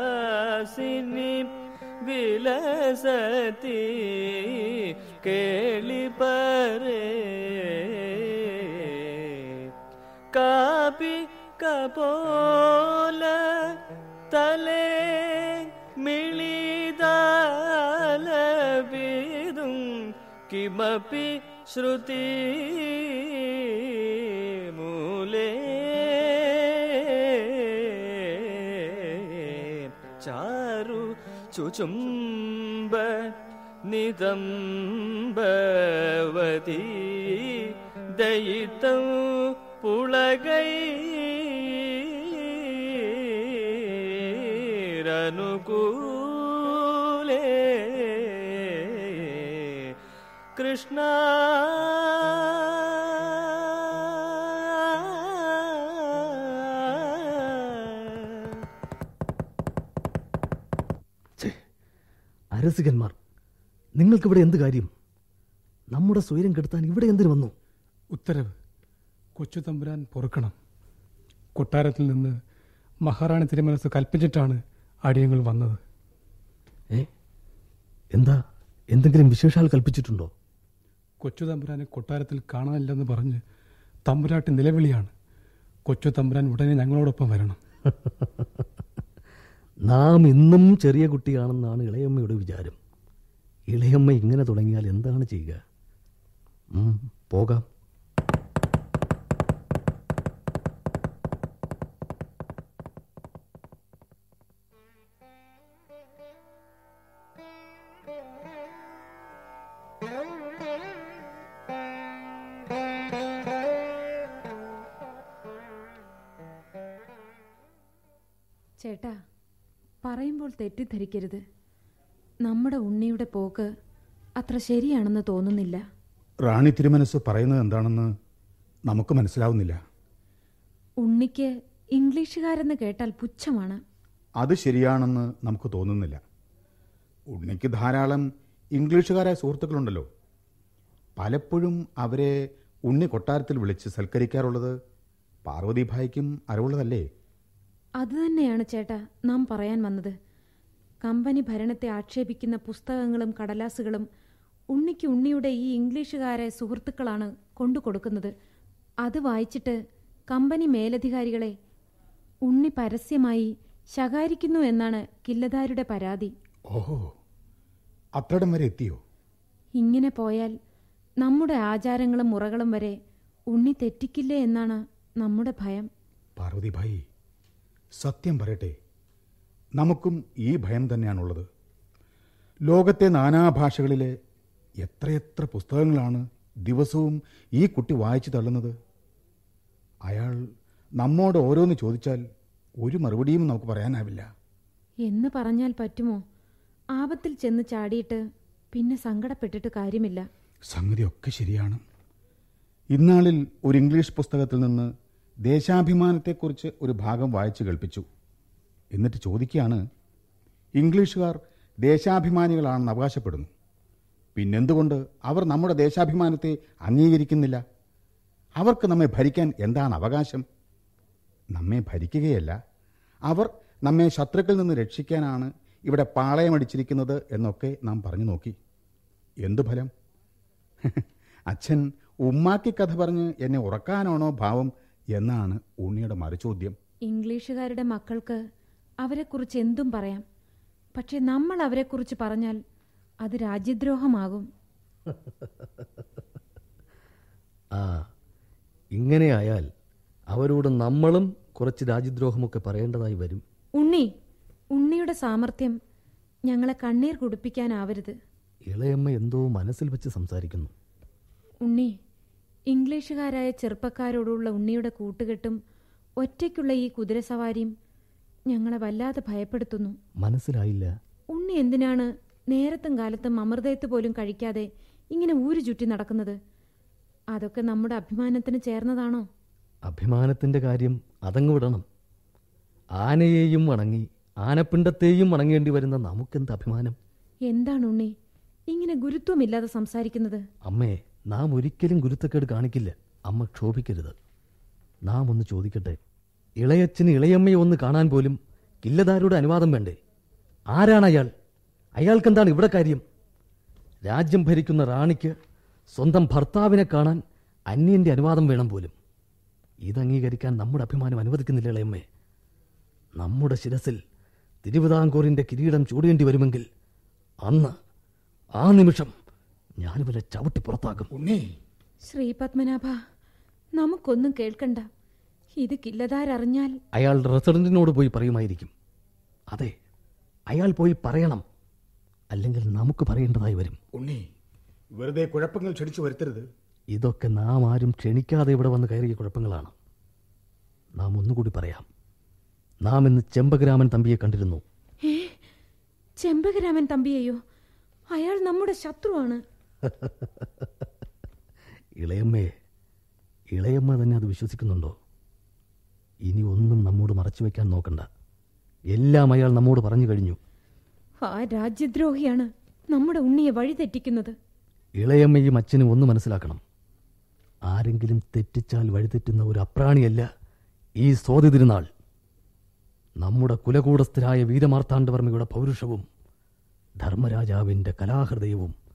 विलासिनि विलसति केलिपरे कापि कपोल तले मिलिदालविदुं किमपि श्रुति मूले। चारु चुचुम्ब निदम्बवती। दयितौ दयित पुलगैरनुकु കൃഷ്ണ. അരസികന്മാർ നിങ്ങൾക്കിവിടെ എന്ത് കാര്യം? നമ്മുടെ സ്വൈരം കെടുത്താൻ ഇവിടെ എന്തിനു വന്നു? ഉത്തരവ്. കൊച്ചു തമ്പുരാൻ പൊറുക്കണം. കൊട്ടാരത്തിൽ നിന്ന് മഹാറാണി തിരുമനസ് കൽപ്പിച്ചിട്ടാണ് അടിയങ്ങൾ വന്നത്. ഏ? എന്താ? എന്തെങ്കിലും വിശേഷാൽ കൽപ്പിച്ചിട്ടുണ്ടോ? കൊച്ചു തമ്പുരാനെ കൊട്ടാരത്തിൽ കാണാനില്ലെന്ന് പറഞ്ഞ് തമ്പുരാട്ടി നിലവിളിയാണ്. കൊച്ചു തമ്പുരാൻ ഉടനെ ഞങ്ങളോടൊപ്പം വരണം. [LAUGHS] നാം ഇന്നും ചെറിയ കുട്ടിയാണെന്നാണ് ഇളയമ്മയുടെ വിചാരം. ഇളയമ്മ ഇങ്ങനെ തുടങ്ങിയാൽ എന്താണ് ചെയ്യുക? പോകാം. ചേട്ടാ പറയുമ്പോൾ തെറ്റിദ്ധരിക്കരുത്. നമ്മുടെ ഉണ്ണിയുടെ പോക്ക് അത്ര ശരിയാണെന്ന് തോന്നുന്നില്ല. റാണി തിരുമനസ് പറയുന്നത് എന്താണെന്ന് നമുക്ക് മനസ്സിലാവുന്നില്ല. ഉണ്ണിക്ക് ഇംഗ്ലീഷുകാരെന്ന് കേട്ടാൽ പുച്ഛമാണ്. അത് ശരിയാണെന്ന് നമുക്ക് തോന്നുന്നില്ല. ഉണ്ണിക്ക് ധാരാളം ഇംഗ്ലീഷുകാരായ സുഹൃത്തുക്കളുണ്ടല്ലോ. പലപ്പോഴും അവരെ ഉണ്ണി കൊട്ടാരത്തിൽ വിളിച്ച് സൽക്കരിക്കാറുള്ളത് പാർവതിഭായിക്കും അറിവുള്ളതല്ലേ? അതുതന്നെയാണ് ചേട്ടാ നാം പറയാൻ വന്നത്. കമ്പനി ഭരണത്തെ ആക്ഷേപിക്കുന്ന പുസ്തകങ്ങളും കടലാസുകളും ഉണ്ണിക്ക് ഉണ്ണിയുടെ ഈ ഇംഗ്ലീഷുകാരെ സുഹൃത്തുക്കളാണ് കൊണ്ടുകൊടുക്കുന്നത്. അത് വായിച്ചിട്ട് കമ്പനി മേലധികാരികളെ ഉണ്ണി പരസ്യമായി ശകാരിക്കുന്നു എന്നാണ് കില്ലദാരുടെ പരാതി. ഓഹോ അത്രടം വരെ എത്തിയോ? ഇങ്ങനെ പോയാൽ നമ്മുടെ ആചാരങ്ങളും മുറകളും വരെ ഉണ്ണി തെറ്റിക്കില്ലേ എന്നാണ് നമ്മുടെ ഭയം. പാർവതിഭായി സത്യം പറയട്ടെ നമുക്കും ഈ ഭയം തന്നെയാണുള്ളത്. ലോകത്തെ നാനാഭാഷകളിലെ എത്രയെത്ര പുസ്തകങ്ങളാണ് ദിവസവും ഈ കുട്ടി വായിച്ചു തള്ളുന്നത്? അയാൾ നമ്മോട് ഓരോന്ന് ചോദിച്ചാൽ ഒരു മറുപടിയും നമുക്ക് പറയാനാവില്ല. എന്ന് പറഞ്ഞാൽ പറ്റുമോ? ആപത്തിൽ ചെന്ന് ചാടിയിട്ട് പിന്നെ സങ്കടപ്പെട്ടിട്ട് കാര്യമില്ല. സംഗതിയൊക്കെ ശരിയാണ്. ഇന്നാളിൽ ഒരു ഇംഗ്ലീഷ് പുസ്തകത്തിൽ നിന്ന് ദേശാഭിമാനത്തെക്കുറിച്ച് ഒരു ഭാഗം വായിച്ചു കേൾപ്പിച്ചു. എന്നിട്ട് ചോദിക്കുകയാണ് ഇംഗ്ലീഷുകാർ ദേശാഭിമാനികളാണെന്ന് അവകാശപ്പെടുന്നു. പിന്നെന്തുകൊണ്ട് അവർ നമ്മുടെ ദേശാഭിമാനത്തെ അംഗീകരിക്കുന്നില്ല? അവർക്ക് നമ്മെ ഭരിക്കാൻ എന്താണ് അവകാശം? നമ്മെ ഭരിക്കുകയല്ല. അവർ നമ്മെ ശത്രുക്കളിൽ നിന്ന് രക്ഷിക്കാനാണ് ഇവിടെ പാളയമടിച്ചിരിക്കുന്നത് എന്നൊക്കെ നാം പറഞ്ഞു നോക്കി. എന്തു ഫലം? [LAUGHS] അച്ഛൻ ഉമ്മാക്കി കഥ പറഞ്ഞ് എന്നെ ഉറക്കാനാണോ ഭാവം എന്നാണ് ഉണ്ണിയുടെ മറുചോദ്യം ഇംഗ്ലീഷുകാരുടെ മക്കൾക്ക് അവരെക്കുറിച്ച് എന്തും പറയാം. പക്ഷെ നമ്മൾ അവരെക്കുറിച്ച് പറഞ്ഞാൽ അത് രാജ്യദ്രോഹമാകും. ആ ഇങ്ങനെയായാൽ അവരോട് നമ്മളും കുറച്ച് രാജ്യദ്രോഹമൊക്കെ പറയേണ്ടതായി വരും. ഉണ്ണി ഉണ്ണിയുടെ സാമർഥ്യം ഞങ്ങളെ കണ്ണീർ കുടിപ്പിക്കാനാവരുത്. ഇളയമ്മ എന്തോ മനസ്സിൽ വെച്ച് സംസാരിക്കുന്നു. ഉണ്ണി ഇംഗ്ലീഷുകാരായ ചെറുപ്പക്കാരോടുള്ള ഉണ്ണിയുടെ കൂട്ടുകെട്ടും ഒറ്റയ്ക്കുള്ള ഈ കുതിരസവാരിയും ഞങ്ങളെ വല്ലാതെ ഭയപ്പെടുത്തുന്നു. മനസ്സിലായില്ല. ഉണ്ണി എന്തിനാണ് നേരത്തും കാലത്തും അമൃതയത്ത് പോലും കഴിക്കാതെ ഇങ്ങനെ ഊരു ചുറ്റി നടക്കുന്നത്? അതൊക്കെ നമ്മുടെ അഭിമാനത്തിന് ചേർന്നതാണോ? അഭിമാനത്തിന്റെ കാര്യം അതങ്ങ് വിടണം. ആനയെയും വണങ്ങി ആനപ്പിണ്ടത്തെയും വണങ്ങേണ്ടി വരുന്ന നമുക്കെന്ത് അഭിമാനം? എന്താണ് ഉണ്ണി? ഇങ്ങനെ ഗുരുത്വമില്ലാതെ സംസാരിക്കുന്നത്? അമ്മേ നാം ഒരിക്കലും ഗുരുത്തക്കേട് കാണിക്കില്ല. അമ്മ ക്ഷോഭിക്കരുത്. നാം ഒന്ന് ചോദിക്കട്ടെ. ഇളയച്ചന് ഇളയമ്മയെ ഒന്ന് കാണാൻ പോലും കില്ലദാരുടെ അനുവാദം വേണ്ടേ? ആരാണ് അയാൾ? അയാൾക്കെന്താണ് ഇവിടെ കാര്യം? രാജ്യം ഭരിക്കുന്ന റാണിക്ക് സ്വന്തം ഭർത്താവിനെ കാണാൻ അന്യന്റെ അനുവാദം വേണം പോലും. ഇത് അംഗീകരിക്കാൻ നമ്മുടെ അഭിമാനം അനുവദിക്കുന്നില്ല ഇളയമ്മേ. നമ്മുടെ ശിരസിൽ തിരുവിതാംകൂറിന്റെ കിരീടം ചൂടേണ്ടി വരുമെങ്കിൽ അന്ന് ആ നിമിഷം ഞാനിവരെ ചവിട്ടി പുറത്താക്കും. ഉണ്ണി. ശ്രീ പത്മനാഭ നമുക്കൊന്നും കേൾക്കണ്ട. ഇത് കില്ലതാരറിഞ്ഞാൽ അയാൾ റെസിഡന്റിനോട് പോയി പറയുമായിരിക്കും. അതെ അയാൾ പോയി പറയണം. അല്ലെങ്കിൽ നമുക്ക് പറയേണ്ടതായി വരും. ഉണ്ണി വെറുതെ കുഴപ്പങ്ങൾ ക്ഷണിച്ചു വരുത്തരുത്. ഇതൊക്കെ നാം ആരും ക്ഷണിക്കാതെ ഇവിടെ വന്ന് കയറിയ കുഴപ്പങ്ങളാണ്. നാം ഒന്നുകൂടി പറയാം. നാം ഇന്ന് ചെമ്പഗ്രാമൻ തമ്പിയെ കണ്ടിരുന്നു. ചെമ്പഗ്രാമൻ ചെമ്പകരാമൻ തമ്പിയെയോ? അയാൾ നമ്മുടെ ശത്രുവാണ്. [LAUGHS] ഇളയമ്മയെ ഇളയമ്മ തന്നെ അത് വിശ്വസിക്കുന്നുണ്ടോ? ഇനി ഒന്നും നമ്മോട് മറച്ചു വെക്കാൻ നോക്കണ്ട. എല്ലാം അയാൾ നമ്മോട് പറഞ്ഞു കഴിഞ്ഞു. ആ രാജ്യദ്രോഹിയാണ് നമ്മുടെ ഉണ്ണിയെ വഴിതെറ്റിക്കുന്നത്. ഇളയമ്മയും അച്ഛനും ഒന്ന് മനസ്സിലാക്കണം. ആരെങ്കിലും തെറ്റിച്ചാൽ വഴിതെറ്റുന്ന ഒരു അപ്രാണിയല്ല ഈ സ്വാതി തിരുനാൾ. നമ്മുടെ കുലകൂടസ്ഥരായ വീരമാർത്താണ്ഡവർമ്മയുടെ പൗരുഷവും ധർമ്മരാജാവിന്റെ കലാഹൃദയവും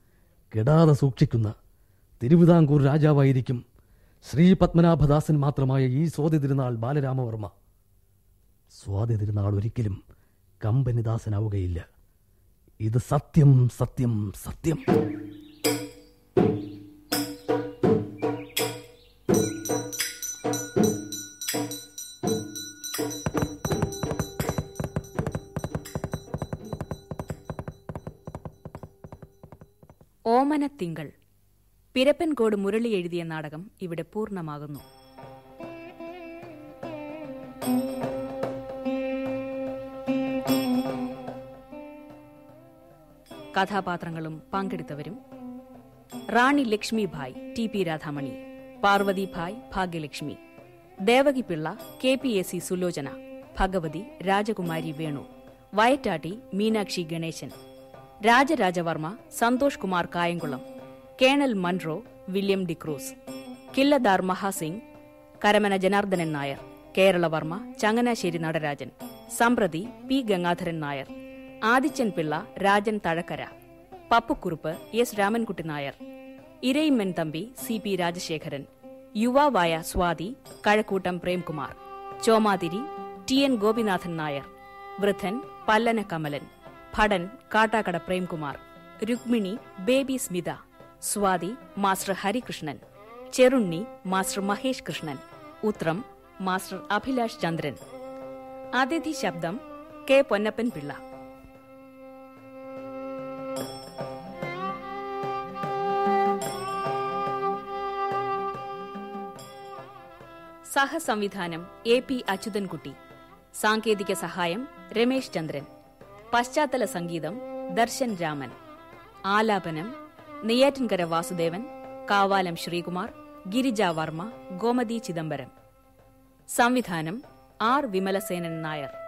കെടാതെ സൂക്ഷിക്കുന്ന തിരുവിതാംകൂർ രാജാവായിരിക്കും ശ്രീ പത്മനാഭദാസൻ മാത്രമായ ഈ സ്വാതി തിരുനാൾ ബാലരാമവർമ്മ. സ്വാതി തിരുനാൾ ഒരിക്കലും കമ്പനിദാസനാവുകയില്ല ഇത് സത്യം സത്യം സത്യം. ഓമനത്തിങ്കൾ പിരപ്പൻകോട് മുരളി എഴുതിയ നാടകം ഇവിടെ പൂർണമാകുന്നു. കഥാപാത്രങ്ങളും പങ്കെടുത്തവരും Rani Lakshmibai T P Radhamani Parvathi Parvathibai Bhagyalakshmi Devakipillai K P S C Sulochana Bhagavathi Rajakumari Venu വയറ്റാട്ടി Meenakshi Ganesan Rajarajavarma Santhosh Kumar Kayamkulam Colonel Munro William D'Cruz കില്ലദാർ മഹാസിംഗ് Karamana Janardhanan Nair Keralavarma Changanassery Natarajan Samprati P Gangadharan Nair Adichan Pillai Rajan Thazhakkara Pappukurup S Ramankutty Nair Irayimman Thampi C P Rajasekharan യുവാവായ Swathi Kazhakkoottam Premkumar Chomathiri T N Gopinathan Nair വൃദ്ധൻ Pallana Kamalan ഭടൻ Kattakada Premkumar Rukmini Baby Smitha Swathi Master Harikrishnan. Cherunni Master Mahesh Krishnan. Uthram Master Abhilash Chandran. അതിഥി ശബ്ദം K Ponnappan Pillai. സഹസംവിധാനം A P Achuthankutty. സാങ്കേതിക സഹായം രമേശ് ചന്ദ്രൻ. പശ്ചാത്തല സംഗീതം ദർശൻ രാമൻ. ആലാപനം നെയ്യാറ്റിൻകര വാസുദേവൻ കാവാലം ശ്രീകുമാർ ഗിരിജ വർമ്മ ഗോമതി ചിദംബരം. സംവിധാനം ആർ വിമലസേനൻ നായർ.